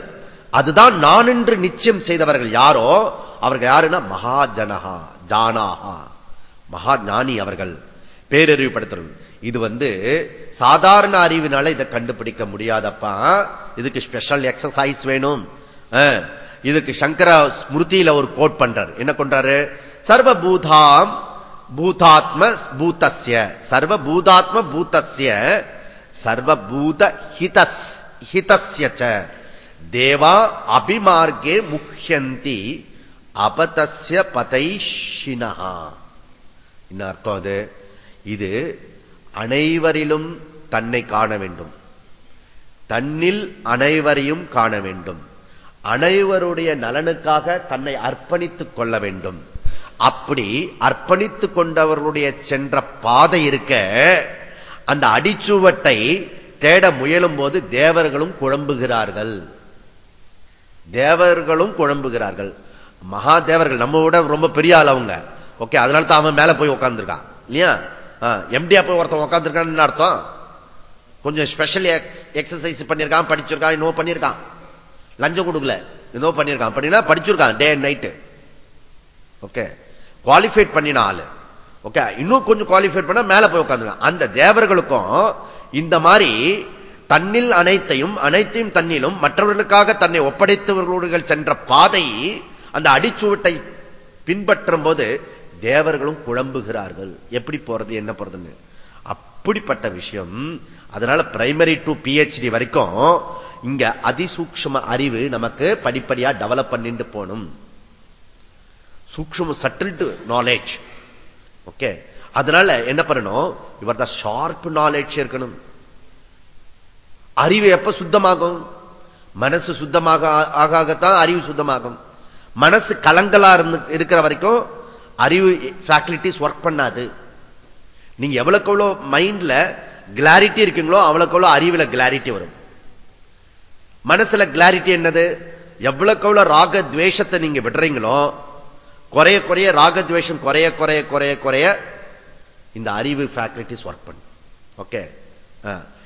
அதுதான் நான் என்று நிச்சயம் செய்தவர்கள் யாரோ அவர்கள் யாருன்னா மகாஜனகா ஜானாகா மகா ஞானி அவர்கள். பேரறிவுப்படுத்துறது இது வந்து சாதாரண அறிவினால இதை கண்டுபிடிக்க முடியாதப்பா. இதுக்கு ஸ்பெஷல் எக்ஸசைஸ் வேணும். இதுக்கு சங்கரா ஸ்மிருதியில ஒரு கோட் பண்றாரு. என்ன கொண்டாரு? சர்வபூதாம் பூதாத்ம பூதஸ்ய. சர்வபூதாத்ம பூதஸ்ய. சர்வபூத ஹிதஸ் ஹிதஸ்ய தேவா அபிமார்க்கே முக்கியந்தி அபதஸ்ய பதைஷினஹா. என்ன அர்த்தம் அது? இது அனைவரிலும் தன்னை காண வேண்டும். தன்னில் அனைவரையும் காண வேண்டும். அனைவருடைய நலனுக்காக தன்னை அர்ப்பணித்துக் கொள்ள வேண்டும். அப்படி அர்ப்பணித்துக் கொண்டவர்களுடைய சென்ற பாதை இருக்க அந்த அடிச்சுவட்டை தேட முயலும் போது தேவர்களும் குழம்புகிறார்கள். தேவர்களும் குழம்புகிறார்கள். மகாதேவர்கள் நம்ம விட ரொம்ப பெரிய ஆள் அவங்க. ஓகே அதனால தான் அவன் மேல போய் உட்காந்துருக்கான் இல்லையா? எம்டியா போய் ஒருத்தன் உட்காந்துருக்கான்னு அர்த்தம்? கொஞ்சம் ஸ்பெஷல் எக்ஸசைஸ் பண்ணிருக்கான் படிச்சிருக்கான் இன்னும் பண்ணிருக்கான். லஞ்சம் கொடுக்கல. ஏதோ பண்ணிருக்கான் அப்படின்னா படிச்சிருக்கான். Day and night okay qualified பண்ணின ஆளு. ஓகே இன்னும் கொஞ்சம் குவாலிஃபைட் பண்ண மேல போய் உட்காந்துருக்கான். அந்த தேவர்களுக்கும் இந்த மாதிரி தன்னில் அனைத்தையும் அனைத்தையும் தன்னிலும் மற்றவர்களுக்காக தன்னை ஒப்படைத்தவர்களுடைய சென்ற பாதை அந்த அடிச்சுவட்டை பின்பற்றும் போது தேவர்களும் குழம்புகிறார்கள். எப்படி போறது என்ன போறதுன்னு? அப்படிப்பட்ட விஷயம் அதனால பிரைமரி டு பிஹெச்டி வரைக்கும் இங்க அதிசூக்ஷம அறிவு நமக்கு படிப்படியா டெவலப் பண்ணிட்டு போகணும். சூக்ஷம சட்டில்டு நாலேஜ் ஓகே அதனால என்ன பண்ணணும்? இவர் தான் ஷார்ப் நாலேஜ் இருக்கணும். அறிவு எப்ப சுத்தமாகும்? மனசு சுத்தமாக ஆகாகத்தான் அறிவு சுத்தமாகும். மனசு கலங்கலா இருந்து இருக்கிற வரைக்கும் அறிவு ஃபேக்கல்டிஸ் ஒர்க் பண்ணாது. நீங்க எவ்வளவுக்கு எவ்வளவு மைண்ட்ல கிளாரிட்டி இருக்கீங்களோ அவ்வளவுக்கு எவ்வளவு அறிவுல கிளாரிட்டி வரும். மனசுல கிளாரிட்டி என்னது? எவ்வளவுக்கு எவ்வளவு ராக துவேஷத்தை நீங்க விடுறீங்களோ குறைய குறைய ராகத்வேஷம் குறைய குறைய குறைய குறைய இந்த அறிவு ஃபேக்கல்டிஸ் ஒர்க் பண்ணும். ஓகே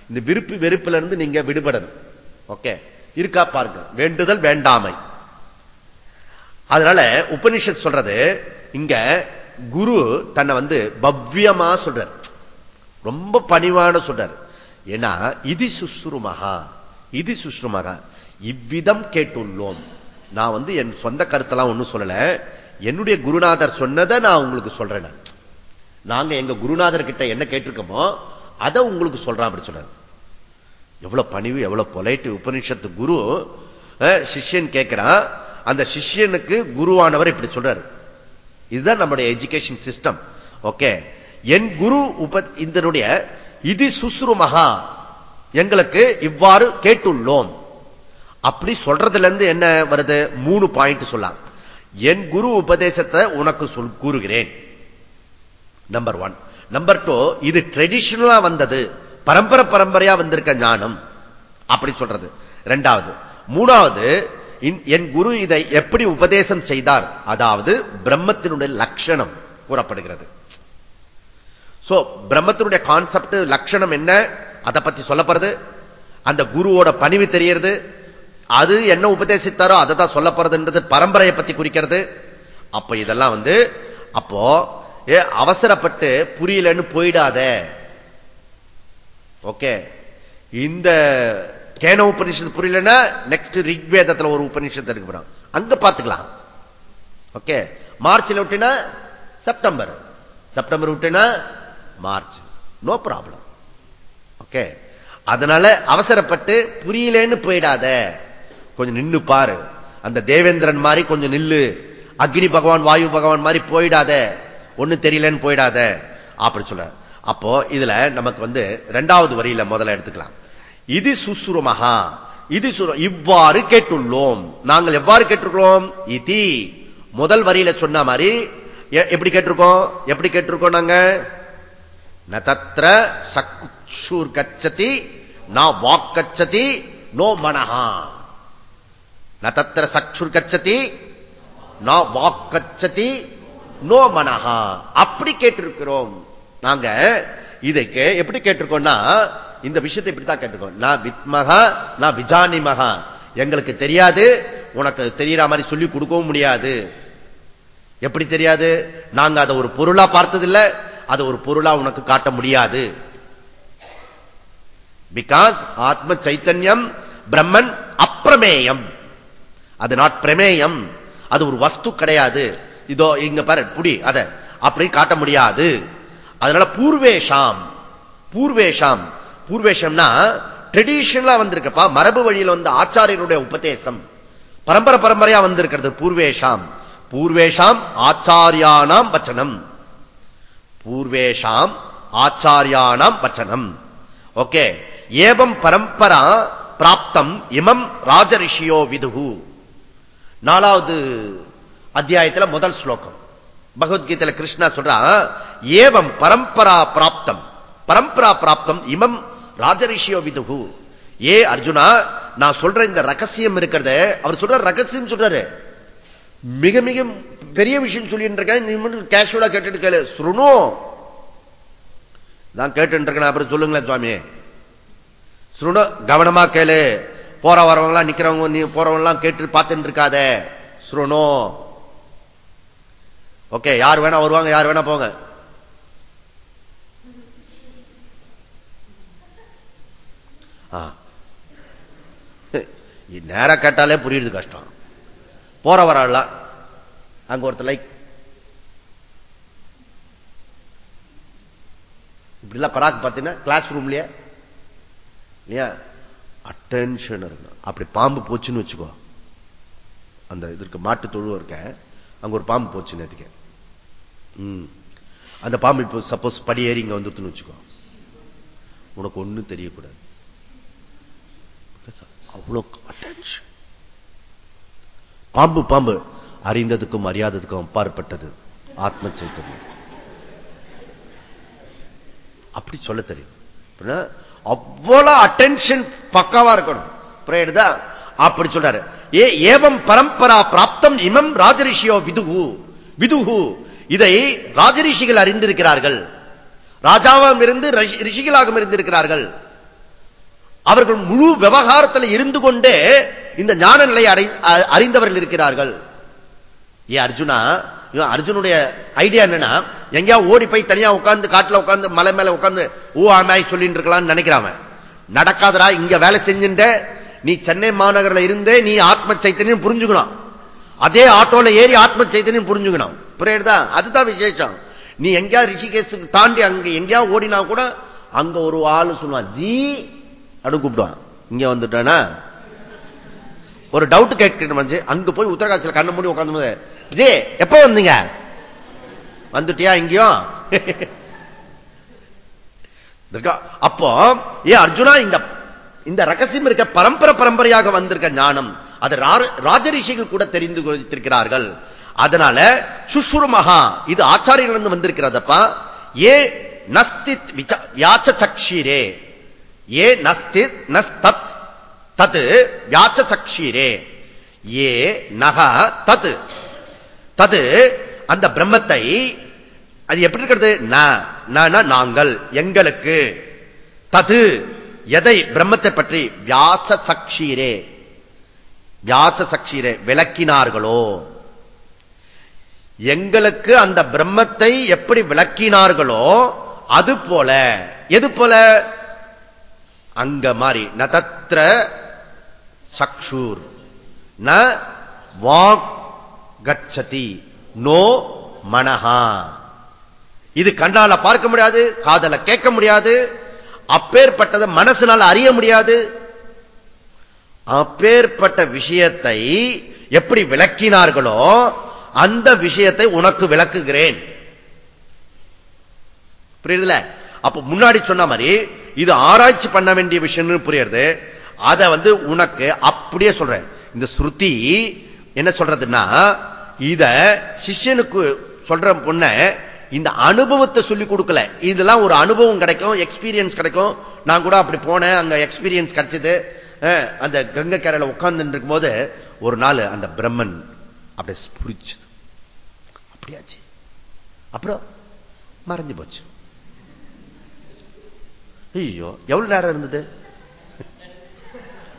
இந்த விருப்பு வெறுப்புல இருந்து நீங்க விடுபடணும். ஓகே இருக்கா பாருங்க. வேண்டுதல் வேண்டாமை. அதனால உபனிஷத் சொல்றது இங்க குரு தன்னை வந்து பவ்யமா சொல்றார். ரொம்ப பணிவான சொல்றார். ஏன்னா இது சுசுருமகா இது சுசுருமகா இவ்விதம் கேட்டுள்ளோம். நான் வந்து என் சொந்த கருத்தெல்லாம் ஒண்ணும் சொல்லல. என்னுடைய குருநாதர் சொன்னதை நான் உங்களுக்கு சொல்றேன் நாங்க எங்க குருநாதர் கிட்ட என்ன கேட்டிருக்கோமோ அதை உங்களுக்கு சொல்றான் அப்படி சொன்னார் எவ்வளவு பணிவு எவ்வளவு பொலைட்டு உபனிஷத்து குரு சிஷ்யன் கேட்கிறான். அந்த சிஷ்யனுக்கு குருவானவர் இப்படி சொல்றாரு. இதுதான் நம்முடைய எஜுகேஷன் சிஸ்டம் ஓகே என் குரு உப இதனுடைய இது சுசுருமகா எங்களுக்கு இவ்வாறு கேட்டுள்ளோம். அப்படி சொல்றதுல இருந்து என்ன வருது? மூணு பாயிண்ட் சொல்லலாம். என் குரு உபதேசத்தை உனக்கு சொல் கூறுகிறேன். நம்பர் ஒன் நம்பர் டூ இது ட்ரெடிஷனலா வந்தது. பரம்பரை பரம்பரையா வந்திருக்க ஞானம். அப்படி சொல்றது. ரெண்டாவது. மூணாவது என் குரு இதை எப்படி உபதேசம் செய்தார்? அதாவது பிரம்மத்தினுடைய லட்சணம் கூறப்படுகிறது. சோ பிரம்மத்தினுடைய கான்செப்ட் லட்சணம் என்ன? அதை பத்தி சொல்லப்படுறது அந்த குருவோட பணிவு தெரியறது. அது என்ன உபதேசித்தாரோ அதை தான் சொல்லப்படுறதுன்றது பரம்பரையை பத்தி குறிக்கிறது. அப்ப இதெல்லாம் வந்து அப்போ அவசரப்பட்டு புரியலன்னு போயிடாத. ஓகே. இந்த கேன உபநிஷத்து புரியலன்னா நெக்ஸ்ட் ரிக்வேதத்தில் ஒரு உபநிஷத்து இருக்கு அங்க பார்த்துக்கலாம். ஓகே மார்ச்ல விட்டுனா செப்டம்பர். செப்டம்பர் விட்டுனா மார்ச். நோ ப்ராப்ளம் ஓகே அதனால அவசரப்பட்டு புரியலன்னு போயிடாத. கொஞ்சம் நின்னு பாரு. அந்த தேவேந்திரன் மாதிரி கொஞ்சம் நில்லு. அக்னி பகவான் வாயு பகவான் மாதிரி போயிடாத. ஒண்ணு தெரியலன்னு போயிடாத. அப்படி சொல்ற. அப்போ இதுல நமக்கு வந்து ரெண்டாவது வரியில முதல்ல எடுத்துக்கலாம். இது சுசுருமகா இது இவ்வாறு கேட்டுள்ளோம். நாங்கள் எவ்வாறு கேட்டிருக்கிறோம்? இதி. முதல் வரியில சொன்ன மாதிரி எப்படி கேட்டிருக்கோம்? எப்படி கேட்டிருக்கோம் நாங்க? நதத்திர சக்குஷூர் கச்சதி நா வாக்கச்சதி நோ மனஹா. நதத்திர சக்ஷுர் கச்சதி நா வாக்கச்சதி நோ மனஹா. அப்படி கேட்டிருக்கிறோம். நாங்க இதுக்கு எப்படி கேட்டிருக்கோம்னா இந்த விஷயத்தை இப்படித்தான் கேட்டுக்கோ நான் வித்மகா நான் விஜானிமகா எங்களுக்கு தெரியாது. உனக்கு தெரியற மாதிரி சொல்லி கொடுக்கவும் முடியாது. எப்படி தெரியாது? நாங்க அதை ஒரு பொருளா பார்த்ததில்ல. அதை ஒரு பொருளா உனக்கு காட்ட முடியாது. பிகாஸ் ஆத்ம சைத்தன்யம் பிரம்மன் அப்பிரமேயம். அது நாட் பிரமேயம். அது ஒரு வஸ்து கிடையாது. இதோ இங்க பாரு புடி அதை அப்படி காட்ட முடியாது. அதனால பூர்வேஷாம். பூர்வேஷாம். பூர்வேஷம்னா ட்ரெடிஷனலா வந்திருக்கப்பா மரபு வழியில் வந்த ஆச்சாரியருடைய உபதேசம். பரம்பரை பரம்பரையா வந்திருக்கிறது பூர்வேஷாம். பூர்வேஷாம் ஆச்சாரியானாம் வச்சனம். பூர்வேஷாம் ஆச்சாரியானாம் வச்சனம். ஓகே. ஏவம் பரம்பரா பிராப்தம் இமம் ராஜரிஷியோ விதுகு நாலாவது அத்தியாயத்தில் முதல் ஸ்லோகம். பகவத்கீதையில கிருஷ்ணா சொல்றா ஏவம் பரம்பரா பிராப்தம். பரம்பரா பிராப்தம் இமம் ராஜரிஷியோ விதுகு. ஏ அர்ஜுனா நான் சொல்ற இந்த ரகசியம் இருக்கிறத அவர் சொல்ற ரகசியம் சொல்றாரு. மிக மிக பெரிய விஷயம் சொல்லிட்டு இருக்கேன் நீ மட்டும் கேஷுவலா கேட்டுட்டு கேளு. சுருணோ. தான் கேட்டு இருக்கேன் அப்புறம் சொல்லுங்களேன் சுவாமி. சுருணோ கவனமா கேளு. போற வரவங்களாம் நிக்கிறவங்க நீ போறவங்க கேட்டு பார்த்துட்டு இருக்காத சுருணோ. ஓகே யார் வேணா வருவாங்க யார் வேணா போங்க. நேர கேட்டாலே புரியுது கஷ்டம். போற வர அங்க ஒருத்தர் லைக் இப்படிலாம் பராக் பார்த்தீங்கன்னா கிளாஸ் ரூம்லயே இல்லையா? அட்டென்ஷன் இருக்கணும். அப்படி பாம்பு போச்சுன்னு வச்சுக்கோ. அந்த இதற்கு மாட்டு தொழுவம் இருக்க அங்க ஒரு பாம்பு போச்சு நேற்றுக்கு அந்த பாம்பு இப்போ சப்போஸ் படி ஏறி இங்க வந்துருத்துன்னு வச்சுக்கோ. உனக்கு ஒன்னும் தெரியக்கூடாது. அவ்வளோ அட்டென்ஷன் பாம்பு பாம்பு. அறிந்ததுக்கும் அறியாததுக்கும் அப்பாற்பட்டது. ஆத்ம சைத்தன்யம் அப்படி சொல்ல தெரியும். அவ்வளவு அட்டென்ஷன் பக்காவா இருக்கணும். புரியுதா அப்படி சொல்றாரு. ஏ ஏவம் பரம்பரா பிராப்தம் இமம் ராஜரிஷியோ விதுகு விதுகு இதை ராஜரிஷிகள் அறிந்திருக்கிறார்கள். ராஜாவும் இருந்து ரிஷிகளாகவும் இருந்திருக்கிறார்கள். அவர்கள் முழு விவகாரத்தில் இருந்து கொண்டே இந்த ஞான நிலையை அடை- அ- அறிந்தவர்கள் இருக்கிறார்கள். ஏ அர்ஜுனா இவன் அர்ஜுனுடைய ஐடியா என்னன்னா எங்கேயா ஓடி போய் தனியா உட்காந்து காட்டுல உட்காந்து மலை மேல உட்காந்து ஓ ஆமாய் சொல்லிட்டு இருக்கலாம்னு நினைக்கிறான் நடக்காதரா நடக்காதடா இங்க வேலை செஞ்சுட்ட நீ சென்னை மாநகரில் இருந்தே நீ ஆத்ம சைத்தன்யம் புரிஞ்சுக்கணும். அதே ஆட்டோல ஏறி ஆத்ம சைத்தன்யம் புரிஞ்சுக்கணும். புரியுதா? அதுதான் விசேஷம். நீ எங்கேயா ரிஷிகேஷுக்கு தாண்டி அங்க எங்கேயா ஓடினா கூட அங்க ஒரு ஆளு சொல்லுவான் ஜி அப்படின்னு கூப்பிடுவான். இங்க வந்துட்டானா? ஒரு டவுட் கேட்கிட்டு அங்க போய் உத்தரகாட்சியில் கண்ணு மூடி உட்காந்து ஜே எப்ப வந்தீங்க? வந்துட்டியா இங்கேயும் அப்போ ஏ அர்ஜுனா இந்த இந்த ரகசியம் இருக்க பரம்பரை பரம்பரையாக வந்திருக்க ஞானம் அது ரா- ராஜரிஷிகள் கூட தெரிந்து வைத்திருக்கிறார்கள் அதனால சுஷ்ருமகா இது ஆச்சாரியிலிருந்து வந்திருக்கிறதப்பா ஏ நஸ்தித் விச- வியாச்ச சக்ஷீரே. ஏ நஸ்தித் நஸ்தத் தத் வியாச்ச சக்ஷீரே ஏ நக தத் தது அந்த பிரம்மத்தை அது எப்படி இருக்கிறது? ந- ந- நாங்கள் எங்களுக்கு. தது எதை பிரம்மத்தை பற்றி வியாச சக்ஷீரே வியாச சக்ஷீரே விளக்கினார்களோ? எங்களுக்கு அந்த பிரம்மத்தை எப்படி விளக்கினார்களோ அது போல எது போல அங்க மாறி தத்திர சக்ஷூர். ந வாக் கச்சதி. நோ மனஹா. இது கண்ணால பார்க்க முடியாது காதல கேட்க முடியாது அப்பேற்பட்டதை மனசுனால அறிய முடியாது. அப்பேற்பட்ட விஷயத்தை எப்படி விளக்கினார்களோ அந்த விஷயத்தை உனக்கு விளக்குகிறேன். புரியுதுல? அப்ப முன்னாடி சொன்ன மாதிரி இது ஆராய்ச்சி பண்ண வேண்டிய விஷயம்னு புரியுது அதை வந்து உனக்கு அப்படியே சொல்றேன். இந்த ஸ்ருதி என்ன சொல்றதுன்னா இத சிஷ்யனுக்கு சொல்ற பொண்ண இந்த அனுபவத்தை சொல்லி கொடுக்கல. இதெல்லாம் ஒரு அனுபவம் கிடைக்கும் எக்ஸ்பீரியன்ஸ் கிடைக்கும். நான் கூட அப்படி போனேன் அங்க எக்ஸ்பீரியன்ஸ் கிடைச்சது. அந்த கங்கை கரையில உட்கார்ந்து இருக்கும் போது ஒரு நாள் அந்த பிரம்மன் அப்படியே புரிச்சது அப்படியாச்சு. அப்புறம் மறைஞ்சு போச்சு. ஐயோ எவ்வளவு நேரம் இருந்தது?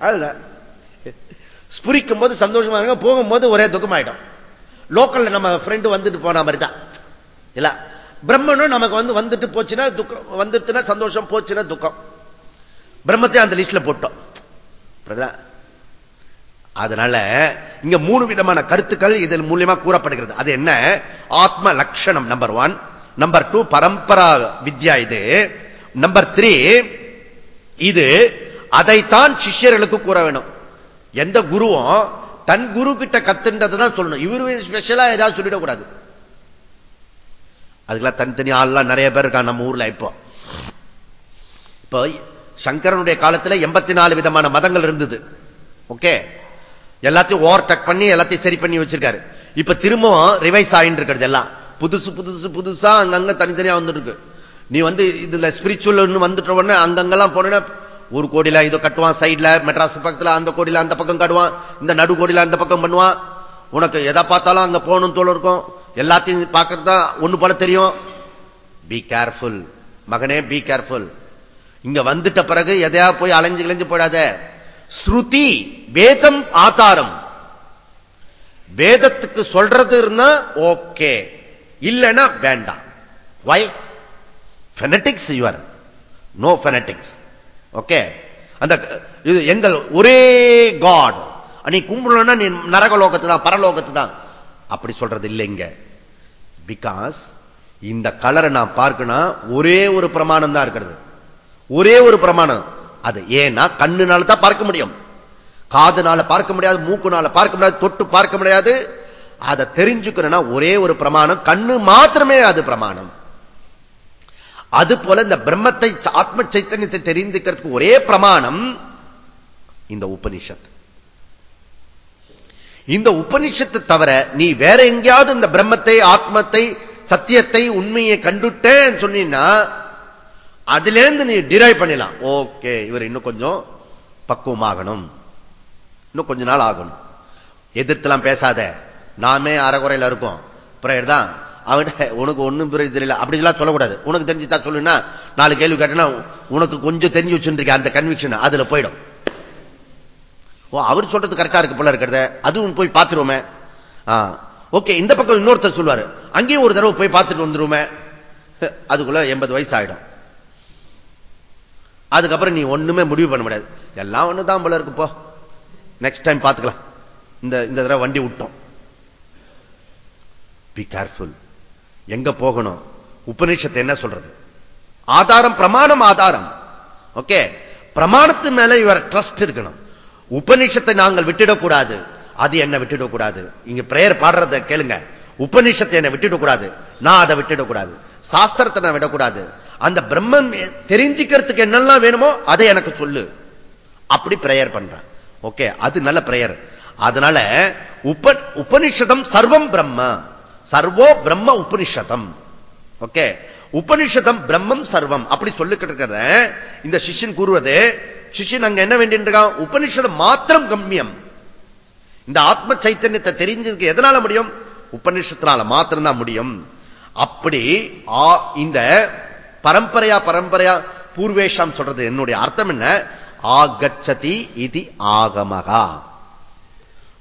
அதுல ஸ்புரிக்கும் போது சந்தோஷமா இருங்க போகும்போது ஒரே துக்கமாயிடும். லோக்கல்ல நம்ம ஃப்ரெண்டு வந்துட்டு போன மாதிரி தான் இல்ல பிரம்மனும் நமக்கு வந்து வந்துட்டு போச்சுன்னா துக்கம் வந்துட்டுனா சந்தோஷம் போச்சுன்னா துக்கம். பிரம்மத்தையும் அந்த லிஸ்ட்ல போட்டோம். அதனால இங்க மூணு விதமான கருத்துக்கள் இதன் மூலியமா கூறப்படுகிறது. அது என்ன? ஆத்ம லட்சணம் நம்பர் ஒன் நம்பர் டூ பரம்பரா வித்யா இது. நம்பர் த்ரீ இது அதைத்தான் சிஷ்யர்களுக்கு கூற வேணும். எந்த குருவும் தன் குரு கிட்ட கத்துன்றதை தான் சொல்லணும். இவரு ஸ்பெஷலா ஏதாவது சொல்லிடக்கூடாது. அதுக்கெல்லாம் தனித்தனி ஆள்லாம் நிறைய பேர் இருக்காங்க நம்ம ஊர்ல இப்போ. இப்போ சங்கரனுடைய காலத்துல எண்பத்தி நாலு விதமான மதங்கள் இருந்தது. ஓகே எல்லாத்தையும் ஓவர் டக் பண்ணி எல்லாத்தையும் சரி பண்ணி வச்சிருக்காரு. இப்ப திரும்பவும் ரிவைஸ் ஆகிட்டு இருக்கிறது எல்லாம். புதுசு புதுசு புதுசா அங்கங்க தனித்தனியா வந்துட்டு இருக்கு. நீ வந்து இதுல ஸ்பிரிச்சுவல் வந்துட்ட உடனே அங்கங்கெல்லாம் போனா ஒரு கோடியில இதோ கட்டுவான் சைட்ல மெட்ராஸ் பக்கத்துல அந்த கோடியில அந்த பக்கம் கட்டுவான் இந்த நடு கோடியில அந்த பக்கம் பண்ணுவான். உனக்கு எதை பார்த்தாலும் அங்க போகணும் தோல் இருக்கும். எல்லாத்தையும் பார்க்கறது தான் ஒண்ணு போல தெரியும். பி கேர்ஃபுல் மகனே பி கேர்ஃபுல் இங்க வந்துட்ட பிறகு எதையா போய் அலைஞ்சு கிளைஞ்சு போடாத ஸ்ருதி வேதம் ஆதாரம். வேதத்துக்கு சொல்றது இருந்தா ஓகே இல்லைன்னா வேண்டாம். Why fanatics your no fanatics okay அந்த இது எங்கள் ஒரே காட் நீ கும்பிடணும்னா நீ நரகலோகத்து தான் பரலோகத்து தான் அப்படி சொல்றது இல்லைங்க பிகாஸ் இந்த கலரை நான் பார்க்கணும் ஒரே ஒரு பிரமாணம் தான் இருக்கிறது. ஒரே ஒரு பிரமாணம். அது ஏன்னா கண்ணுனால தான் பார்க்க முடியும். காதுனால பார்க்க முடியாது மூக்குனால பார்க்க முடியாது தொட்டு பார்க்க முடியாது. அதை தெரிஞ்சுக்கணும்னா ஒரே ஒரு பிரமாணம். கண்ணு மாத்திரமே அது பிரமாணம். அது போல இந்த பிரம்மத்தை ஆத்ம சைத்தன்யத்தை தெரிந்துக்கிறதுக்கு ஒரே பிரமாணம் இந்த உபனிஷத் இந்த உபனிஷத்தை தவிர நீ வேற எங்கேயாவது இந்த பிரம்மத்தை ஆத்மத்தை சத்தியத்தை உண்மையை கண்டுட்டேன்னு சொன்னீங்கன்னா அதுல இருந்து நீ டிரைவ் பண்ணிடலாம். ஓகே இவர் இன்னும் கொஞ்சம் பக்குவமாகணும். இன்னும் கொஞ்ச நாள் ஆகணும். எதிர்த்துலாம் பேசாத. நாமே அறகுறையில் இருக்கோம். பிறகு தான் அவன்கிட்ட உனக்கு ஒண்ணும் புரியுது தெரியல. எல்லாம் சொல்லக்கூடாது. உனக்கு தெரிஞ்சுட்டா சொல்லுன்னா நாலு கேள்வி கேட்டனா உனக்கு கொஞ்சம் தெரிஞ்சு வச்சுருக்க அந்த கன்விக்ஷன் அதுல போயிடும். ஓ அவர் சொல்றது கரெக்டா இருக்கு போல இருக்கிறத. அதுவும் போய் பார்த்துருவோமே. ஓகே இந்த பக்கம் இன்னொருத்தர் சொல்லுவாரு. அங்கேயும் ஒரு தடவை போய் பார்த்துட்டு வந்துருவோமே. அதுக்குள்ள எண்பது வயசு ஆயிடும். அதுக்கப்புறம் நீ ஒண்ணுமே முடிவு பண்ண முடியாது. எல்லாம் ஒண்ணுதான் போல இருக்கு போ. நெக்ஸ்ட் டைம் பார்த்துக்கலாம். இந்த இந்த தடவை வண்டி விட்டோம். பி கேர்ஃபுல் எங்க போகணும்? உபநிஷத்தை என்ன சொல்றது? ஆதாரம் பிரமாணம் ஆதாரம். ஓகே? பிரமாணத்து மேல இவர் ட்ரஸ்ட் இருக்கணும். உபநிஷத்தை நாங்கள் விட்டுடக்கூடாது. அது என்ன விட்டுடக்கூடாது. இங்க பிரேயர் பாடுறத கேளுங்க. உபநிஷத்தை என்ன விட்டுடக்கூடாது. நான் அதை விட்டுடக்கூடாது. சாஸ்திரத்தை நான் விடக்கூடாது. அந்த பிரம்மம் தெரிஞ்சுக்கிறதுக்கு என்னெல்லாம் வேணுமோ அதை எனக்கு சொல்லு. அப்படி பிரேயர் பண்றேன். ஓகே? அது நல்ல பிரேயர் அதனால உப உபனிஷதம் சர்வம் பிரம்ம. சர்வோ பிரம்ம உபனிஷதம். ஓகே? உபனிஷதம் பிரம்மம் சர்வம். அப்படி சொல்லிக்கிட்டு இந்த சிஷ்யன் கூறுவது சிஷ்யன் அங்க என்ன வேண்டியிருக்கான் உபனிஷதம் மாத்திரம் கம்மியம். இந்த ஆத்ம சைத்தன்யத்தை தெரிஞ்சதுக்கு எதனால முடியும்? உபனிஷத்தினால மாத்திரம் தான் முடியும். அப்படி இந்த பரம்பரையா பரம்பரையா பூர்வேஷம் சொல்றது என்னுடைய அர்த்தம் என்ன? ஆகச்சதி இது ஆகமகா.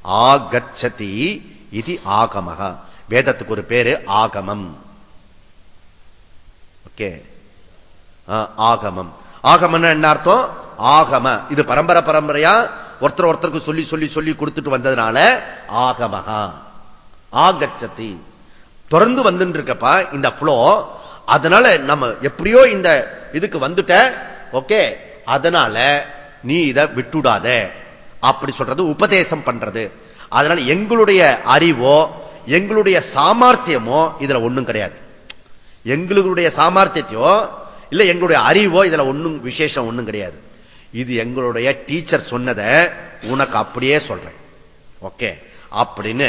ஆகச்சதி இது ஆகமகா. வேதத்துக்கு ஒரு பேரு ஆகமம். ஓகே? ஆகமம். ஆகமம் என்ன அர்த்தம்? ஆகம. இது பரம்பரை பரம்பரையா? ஒருத்தர் ஒருத்தருக்கு சொல்லி சொல்லி சொல்லி கொடுத்துட்டு வந்ததுனால ஆகமகா ஆகச்சத்தி. தொடர்ந்து வந்துட்டு இருக்கப்பா இந்த புளோ அதனால நம்ம எப்படியோ இந்த இதுக்கு வந்துட்ட ஓகே? அதனால நீ இதை விட்டுடாத. அப்படி சொல்றது உபதேசம் பண்றது. அதனால எங்களுடைய அறிவோ எங்களுடைய சாமர்த்தியமோ இதுல ஒண்ணும் கிடையாது. எங்களுடைய சாமர்த்தியத்தையோ இல்ல எங்களுடைய அறிவோ இதுல ஒண்ணும் விசேஷம் ஒண்ணும் கிடையாது. இது எங்களுடைய டீச்சர் சொன்னதை உனக்கு அப்படியே சொல்றேன். ஓகே? அப்படின்னு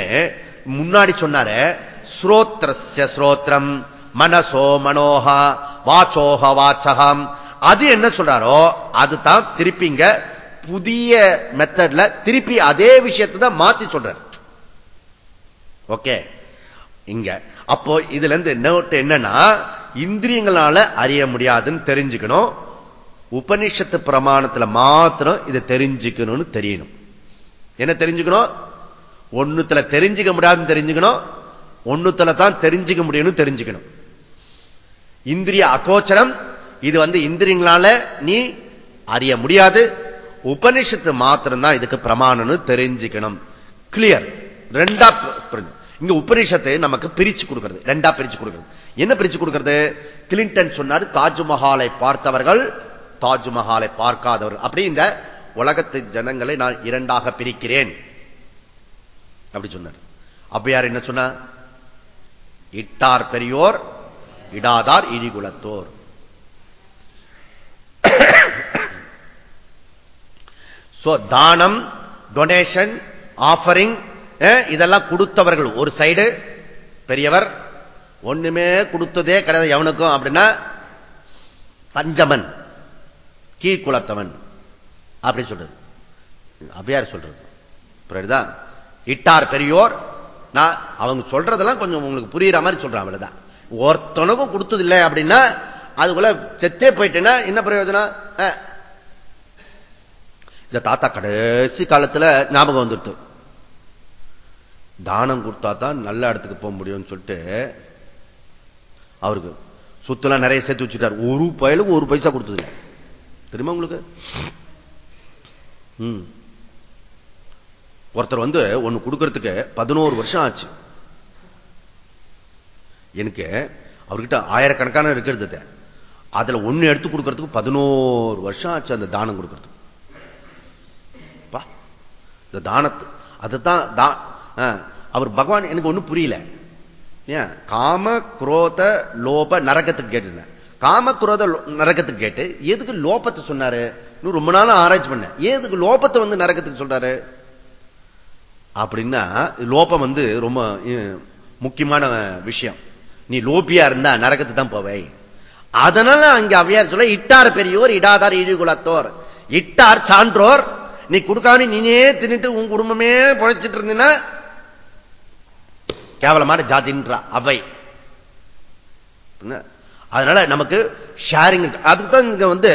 முன்னாடி சொன்னாரு ஸ்ரோத்ரஸ்ய ஸ்ரோத்ரம் மனசோ மனோகா வாச்சோக வாச்சகம் அது என்ன சொல்றாரோ அதுதான் திருப்பிங்க புதிய மெத்தட்ல திருப்பி அதே விஷயத்தை தான் மாத்தி சொல்ற ஓகே. இங்க. அப்போ இதுல இருந்து நோட் என்னன்னா இந்திரியங்களால அறிய முடியாதுன்னு தெரிஞ்சுக்கணும். உபனிஷத்து பிரமாணத்துல மாத்திரம் இதை தெரிஞ்சுக்கணும்னு தெரியணும். என்ன தெரிஞ்சுக்கணும்? ஒண்ணுத்துல தெரிஞ்சுக்க முடியாதுன்னு தெரிஞ்சுக்கணும். ஒண்ணுத்துல தான் தெரிஞ்சுக்க முடியும்னு தெரிஞ்சுக்கணும். இந்திரிய அகோச்சரம் இது வந்து இந்திரியங்களால நீ அறிய முடியாது. உபனிஷத்து மாத்திரம் தான் இதுக்கு பிரமாணம்னு தெரிஞ்சுக்கணும். கிளியர் ரெண்டா இங்க உபனிஷத்தை நமக்கு பிரிச்சு கொடுக்கிறது. ரெண்டா பிரிச்சு கொடுக்கிறது. என்ன பிரிச்சு கொடுக்கிறது? கிளின்டன் சொன்னார் தாஜ்மஹாலை பார்த்தவர்கள் தாஜ்மஹாலை பார்க்காதவர்கள் அப்படி இந்த உலகத்து ஜனங்களை நான் இரண்டாக பிரிக்கிறேன். அப்படி சொன்னார். அப்பயார் என்ன சொன்ன இட்டார் பெரியோர் இடாதார் இடிகுலத்தோர் தானம் டொனேஷன் ஆஃபரிங் இதெல்லாம் கொடுத்தவர்கள். ஒரு சைடு பெரியவர் ஒண்ணுமே கொடுத்ததே கிடையாது எவனுக்கும் அப்படின்னா பஞ்சமன் கீழ்குலத்தவன் அப்படி சொல்றது. அப்படியார் சொல்றது. புரியுதா? இட்டார் பெரியோர் நான் அவங்க சொல்றதெல்லாம் கொஞ்சம் உங்களுக்கு புரியுற மாதிரி சொல்றான் அவ்வளவுதான் ஒருத்தனுக்கும் கொடுத்தது இல்லை அப்படின்னா அதுக்குள்ள செத்தே போயிட்டேன்னா என்ன பிரயோஜனம்? இந்த தாத்தா கடைசி காலத்துல ஞாபகம் வந்துட்டு தானம் கொடுத்தா தான் நல்ல இடத்துக்கு போக முடியும்னு சொல்லிட்டு அவருக்கு சொத்துலாம் நிறைய சேர்த்து வச்சுட்டார். ஒரு பயலுக்கு ஒரு பைசா கொடுத்ததுங்க தெரியுமா உங்களுக்கு? ஒருத்தர் வந்து ஒன்னு கொடுக்கறதுக்கு பதினோரு வருஷம் ஆச்சு. எனக்கு அவர்கிட்ட ஆயிரக்கணக்கான இருக்கிறது அதுல ஒண்ணு எடுத்து கொடுக்கறதுக்கு பதினோரு வருஷம் ஆச்சு அந்த தானம் கொடுக்கறதுக்கு. இந்த தானத்து அதுதான் அவர் பகவான் எனக்கு ஒன்றும் புரியல. ஏன் காம குரோத லோப நரகத்துக்கு கேட்டு காம குரோத நரக்கத்துக்கு நரகத்துக்கு கேட்டு எதுக்கு லோபத்தை சொன்னாரு? இன்னும் ரொம்ப நாள் ஆராய்ச்சி பண்ண எதுக்கு லோபத்தை வந்து நரக்கத்துக்கு சொல்றாரு? அப்படின்னா லோபம் வந்து ரொம்ப முக்கியமான விஷயம். நீ லோபியா இருந்தா நரக்கத்து தான் போவை. அதனால அங்க அவையார் சொல்ல இட்டார் பெரியோர் இடாதார் இழிகுலத்தோர். இட்டார் சான்றோர் நீ கொடுக்காம நீனே தின்னுட்டு உன் குடும்பமே புழைச்சிட்டு இருந்தீங்கன்னா கேவலமான ஜாதின்றா அவை. அதனால நமக்கு ஷேரிங் அதுக்கு தான் இங்க வந்து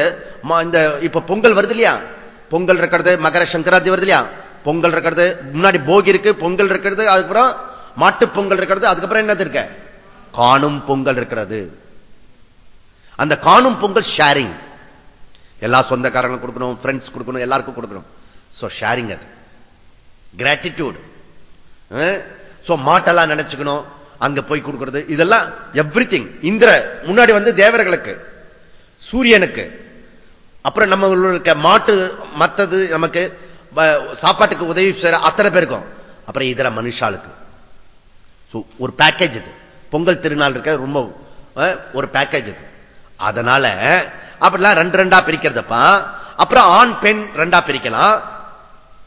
ம- இந்த இப்ப பொங்கல் வருது இல்லையா? பொங்கல் இருக்கிறது மகர சங்கராந்தி வருது இல்லையா? பொங்கல் இருக்கிறது முன்னாடி போகி இருக்கு பொங்கல் இருக்கிறது அதுக்கப்புறம் மாட்டு பொங்கல் இருக்கிறது அதுக்கப்புறம் என்னது இருக்க? காணும் பொங்கல் இருக்கிறது. அந்த காணும் பொங்கல் ஷேரிங் எல்லா சொந்தக்காரங்களும் கொடுக்கணும் ஃப்ரெண்ட்ஸ் கொடுக்கணும் எல்லாருக்கும் கொடுக்கணும். ஷேரிங் அது. கிராட்டிடியூடு சோ மாட்டெல்லாம் நினைச்சுக்கணும். அங்க போய் கொடுக்கிறது. இதெல்லாம் எவ்ரி இந்திர முன்னாடி வந்து தேவர்களுக்கு சூரியனுக்கு. அப்புறம் நம்ம இருக்க மாட்டு மத்தது நமக்கு வ- சாப்பாட்டுக்கு உதவி செய்யற அத்தனை பேருக்கும். அப்புறம் இதர மனுஷாளுக்கு. ஒரு பேக்கேஜ் இது. பொங்கல் திருநாள் இருக்க ரொம்ப ஒரு பேக்கேஜ் இது. அதனால அப்படிலாம் ரெண்டு ரெண்டா பிரிக்கிறதப்பா. அப்புறம் ஆண் பெண் ரெண்டா பிரிக்கலாம்.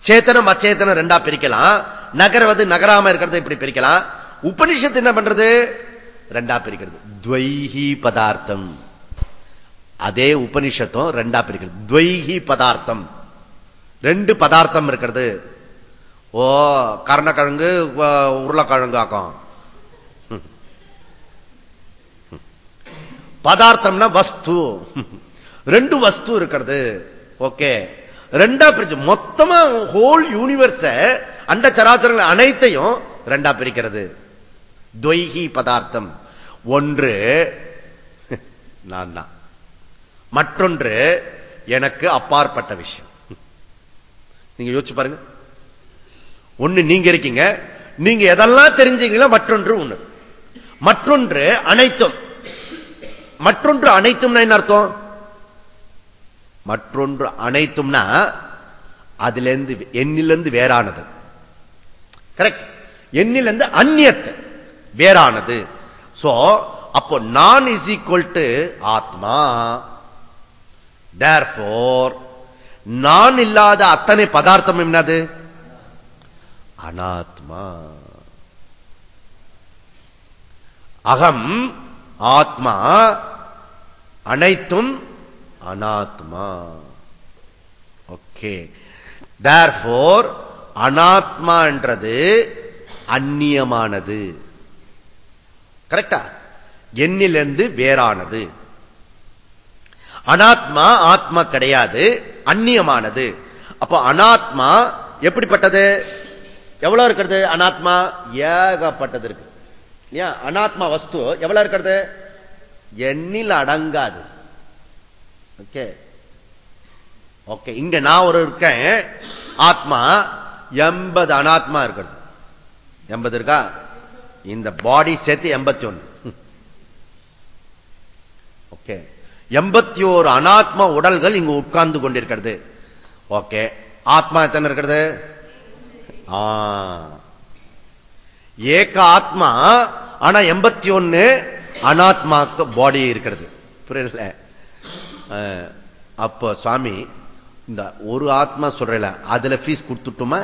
சேத்தனம் அச்சேத்தனம் ரெண்டா பிரிக்கலாம். நகர்வது நகராம இருக்கிறது இப்படி பிரிக்கலாம். உபனிஷத்து என்ன பண்றது? ரெண்டா பிரிக்கிறது. துவைஹி பதார்த்தம். அதே உபனிஷத்தும் ரெண்டா பிரிக்கிறது. துவைஹி பதார்த்தம். ரெண்டு பதார்த்தம் இருக்கிறது. ஓ கருணக்கிழங்கு உருளைக்கிழங்கு ஆக்கம். ம். ம். பதார்த்தம்னா வஸ்து. ரெண்டு வஸ்து இருக்கிறது. ஓகே. ரெண்டா பிரிச்சு மொத்தமா ஹோல் யூனிவர்ஸ அண்ட சராச்சரங்கள் அனைத்தையும் ரெண்டா பிரிக்கிறது. துவைகி பதார்த்தம். ஒன்று நான் தான். மற்றொன்று எனக்கு அப்பாற்பட்ட விஷயம். நீங்க யோசிச்சு பாருங்க. ஒண்ணு நீங்க இருக்கீங்க. நீங்க எதெல்லாம் தெரிஞ்சீங்களோ மற்றொன்று ஒண்ணு மற்றொன்று அனைத்தும். மற்றொன்று அனைத்தும் என்ன அர்த்தம்? மற்றொன்று அனைத்தும்னா அதுல இருந்து எண்ணிலிருந்து வேறானது. கரெக்ட் எண்ணிலிருந்து அந்நியத்து வேறானது. சோ அப்போ நான் இஸ் ஈக்குவல் டு ஆத்மா. தேர்ஃபோர் நான் இல்லாத அத்தனை பதார்த்தம் என்னது? அனாத்மா. அகம் ஆத்மா அனைத்தும் அனாத்மா. ஓகே தேர்ஃபோர் அனாத்மா என்றது அந்நியமானது கரெக்டா எண்ணிலிருந்து வேறானது. அனாத்மா ஆத்மா கிடையாது அந்நியமானது. அப்போ அனாத்மா எப்படிப்பட்டது? எவ்வளவு இருக்கிறது அனாத்மா? ஏகப்பட்டது இருக்கு. ஏன் அனாத்மா வஸ்து எவ்வளவு இருக்கிறது? எண்ணில் அடங்காது. ஓகே ஓகே இங்க நான் ஒரு இருக்கேன். ஆத்மா எண்பது அனாத்மா இருக்கிறது. எண்பது இருக்கா? இந்த பாடி சேர்த்து எண்பத்தி ஓகே எண்பத்தி ஓரு அனாத்மா உடல்கள் இங்கு உட்கார்ந்து கொண்டிருக்கிறது. ஓகே ஆத்மா எத்தனை இருக்கிறது? ஆ. ஏக ஆத்மா ஆனா எண்பத்தி ஒன்னு அனாத்மாக்கு பாடி இருக்கிறது. புரியல? அப்போ சுவாமி இந்த ஒரு ஆத்மா சொல்றல அதுல ஃபீஸ் கொடுத்துட்டுமா?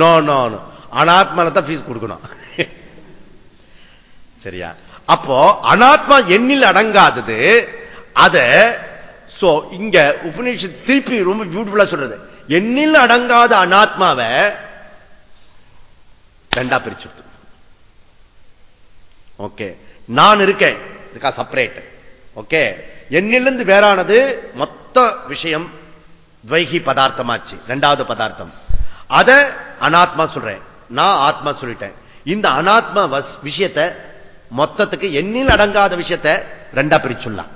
நோ நோ நோ அனாத்மால தான் ஃபீஸ் கொடுக்கணும். சரியா? அப்போ அனாத்மா எண்ணில் அடங்காதது. அத சோ இங்க உபநிஷத்து திருப்பி ரொம்ப பியூட்டிஃபுல்லா சொல்றது. எண்ணில் அடங்காத அனாத்மாவை ரெண்டா பிரிச்சு ஓகே நான் இருக்கேன். இதுக்கா செப்பரேட் ஓகே என்னிலிருந்து வேறானது மொத்த விஷயம் துவைகி பதார்த்தமாச்சு. ரெண்டாவது பதார்த்தம். அத அனாத்மா சொல்றேன். நான் ஆத்மா சொல்லிட்டேன். இந்த அனாத்மா வஸ்- விஷயத்தை மொத்தத்துக்கு எண்ணில் அடங்காத விஷயத்தை ரெண்டா பிரிச்சுடலாம்.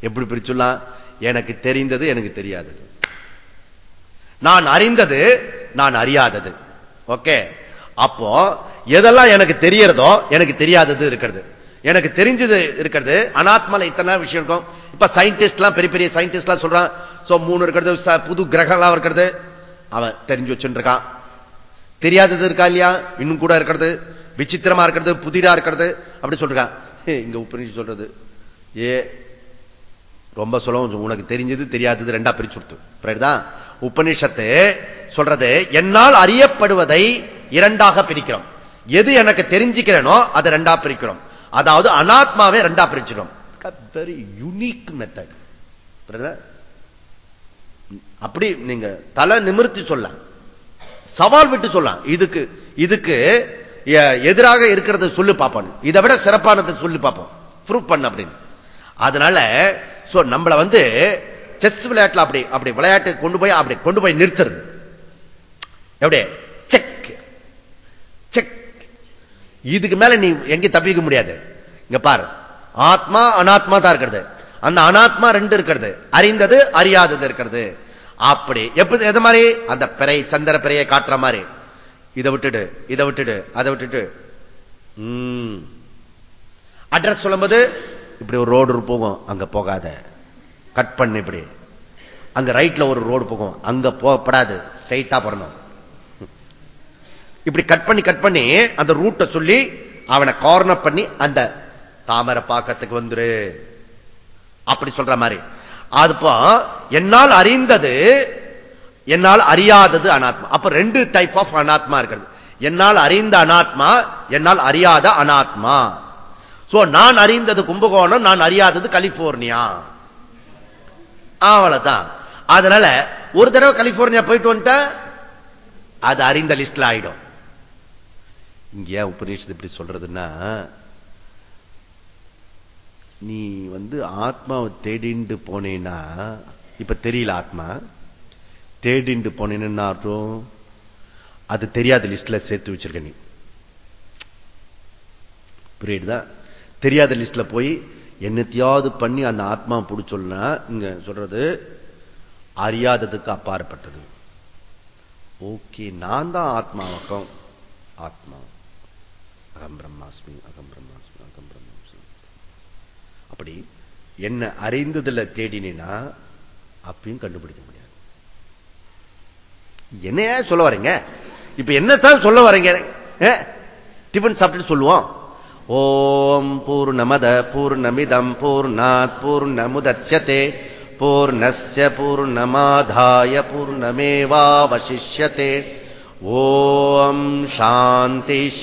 எப்படி பிரிச்சுடலாம்? எனக்கு தெரிந்தது எனக்கு தெரியாதது. நான் அறிந்தது நான் அறியாதது. ஓகே அப்போ எதெல்லாம் எனக்கு தெரியறதோ எனக்கு தெரியாதது இருக்கிறது. எனக்கு தெரிஞ்சது இருக்கிறது அனாத்மால இத்தனை விஷயம் இருக்கும். இப்ப சயின்டிஸ்ட் எல்லாம் பெரிய பெரிய சயின்டிஸ்ட் எல்லாம் சொல்றான் சோ மூணு இருக்கிறது ச- புது கிரகம் எல்லாம் இருக்கிறது. அவன் தெரிஞ்சு வச்சுருக்கான் தெரியாதது இருக்கா இல்லையா? இன்னும் கூட இருக்கிறது. விசித்திரமா இருக்கிறது புதிரா இருக்கிறது. அப்படி சொல்றான் இங்க உபநிஷம் சொல்றது. ஏ ரொம்ப சொல்லவும் உனக்கு தெரிஞ்சது தெரியாதது ரெண்டா பிரிச்சு கொடுத்து. உபநிஷத்து சொல்றது என்னால் அறியப்படுவதை இரண்டாக பிரிக்கிறோம். எது எனக்கு தெரிஞ்சுக்கிறேனோ அதை ரெண்டா பிரிக்கிறோம். அதாவது அனாத்மாவே ரெண்டா பிரிச்சிடும். வெரி யூனிக் மெத்தட் அப்படி நீங்க தலை நிமிர்த்தி சொல்ல சவால் விட்டு சொல்லலாம் இதுக்கு இதுக்கு எதிராக இருக்கிறத சொல்லு பார்ப்போம் இதை விட சிறப்பானதை சொல்லி பார்ப்போம் ப்ரூவ் பண்ண அப்படின்னு. அதனால நம்மளை வந்து செஸ் விளையாட்டுல அப்படி அப்படி விளையாட்டு கொண்டு போய் அப்படி கொண்டு போய் நிறுத்துறது. எப்படி? செக் இதுக்கு மேல நீ எங்க தப்பிக்க முடியாது. இங்க பாரு. ஆத்மா அனாத்மா தான் இருக்கிறது. அந்த அனாத்மா ரெண்டு இருக்கிறது. அறிந்தது அறியாதது இருக்கிறது. அப்படி எப்படி எது மாதிரி? அந்த பிறை சந்திர பிறையை காட்டுற மாதிரி. இதை விட்டுடு இதை விட்டுடு அதை விட்டுட்டு. அட்ரஸ் சொல்லும்போது இப்படி ஒரு ரோடு போகும் அங்க போகாத. கட் பண்ணு இப்படி. அங்க ரைட்ல ஒரு ரோடு போகும் அங்க போகப்படாது. ஸ்ட்ரைட்டா போடணும். இப்படி கட் பண்ணி கட் பண்ணி அந்த ரூட்டை சொல்லி அவனை கார்னர் பண்ணி அந்த தாமரை பாக்கத்துக்கு வந்துரு. அப்படி சொல்ற மாதிரி. அதுப்போ என்னால் அறிந்தது என்னால் அறியாதது அனாத்மா. அப்ப ரெண்டு டைப் ஆஃப் அனாத்மா இருக்கிறது. என்னால் அறிந்த அனாத்மா என்னால் அறியாத அனாத்மா. சோ நான் அறிந்தது கும்பகோணம் நான் அறியாதது கலிபோர்னியா. அவ்வளவுதான். அதனால ஒரு தடவை கலிபோர்னியா போயிட்டு வந்துட்டா அது அறிந்த லிஸ்ட்ல ஆயிடும். இங்க ஏன் உபநிஷத்து இப்படி சொல்றதுன்னா நீ வந்து ஆத்மாவை தேடிண்டு போனேன்னா இப்ப தெரியல ஆத்மா தேடிண்டு போனேன்னு அர்த்தம் அது தெரியாத லிஸ்ட்ல சேர்த்து வச்சிருக்க நீ. புரியுதுதான் தெரியாத லிஸ்ட்ல போய் என்னத்தையாவது பண்ணி அந்த ஆத்மா பிடிச்சொல்னா இங்க சொல்றது அறியாததுக்கு அப்பாற்பட்டது. ஓகே நான் தான் ஆத்மாவக்கம் ஆத்மா அகம் பிரம்மாஸ்மி அகம் பிரம்மாஸ்மி அகம் பிரம்மாஸ்மி. அப்படி என்ன அறிந்ததுல தேடினா அப்பயும் கண்டுபிடிக்க முடியாது. என்னையா சொல்ல வரீங்க? இப்ப என்னத்தான் சொல்ல வரீங்க? டிஃபன் சாப்பிட்டு சொல்லுவோம். ஓம் பூர்ணமத பூர்ணமிதம் பூர்ணாத் பூர்ணமுதட்சதே பூர்ணஸ்ய பூர்ணமாதாய பூர்ணமேவாவசிஷ்யதே. शान्तिशान्तिशान्तिः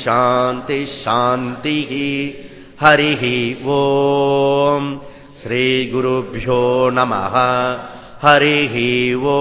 हरिः ओ श्रीगुरुभ्यो नमः। हरिः ओ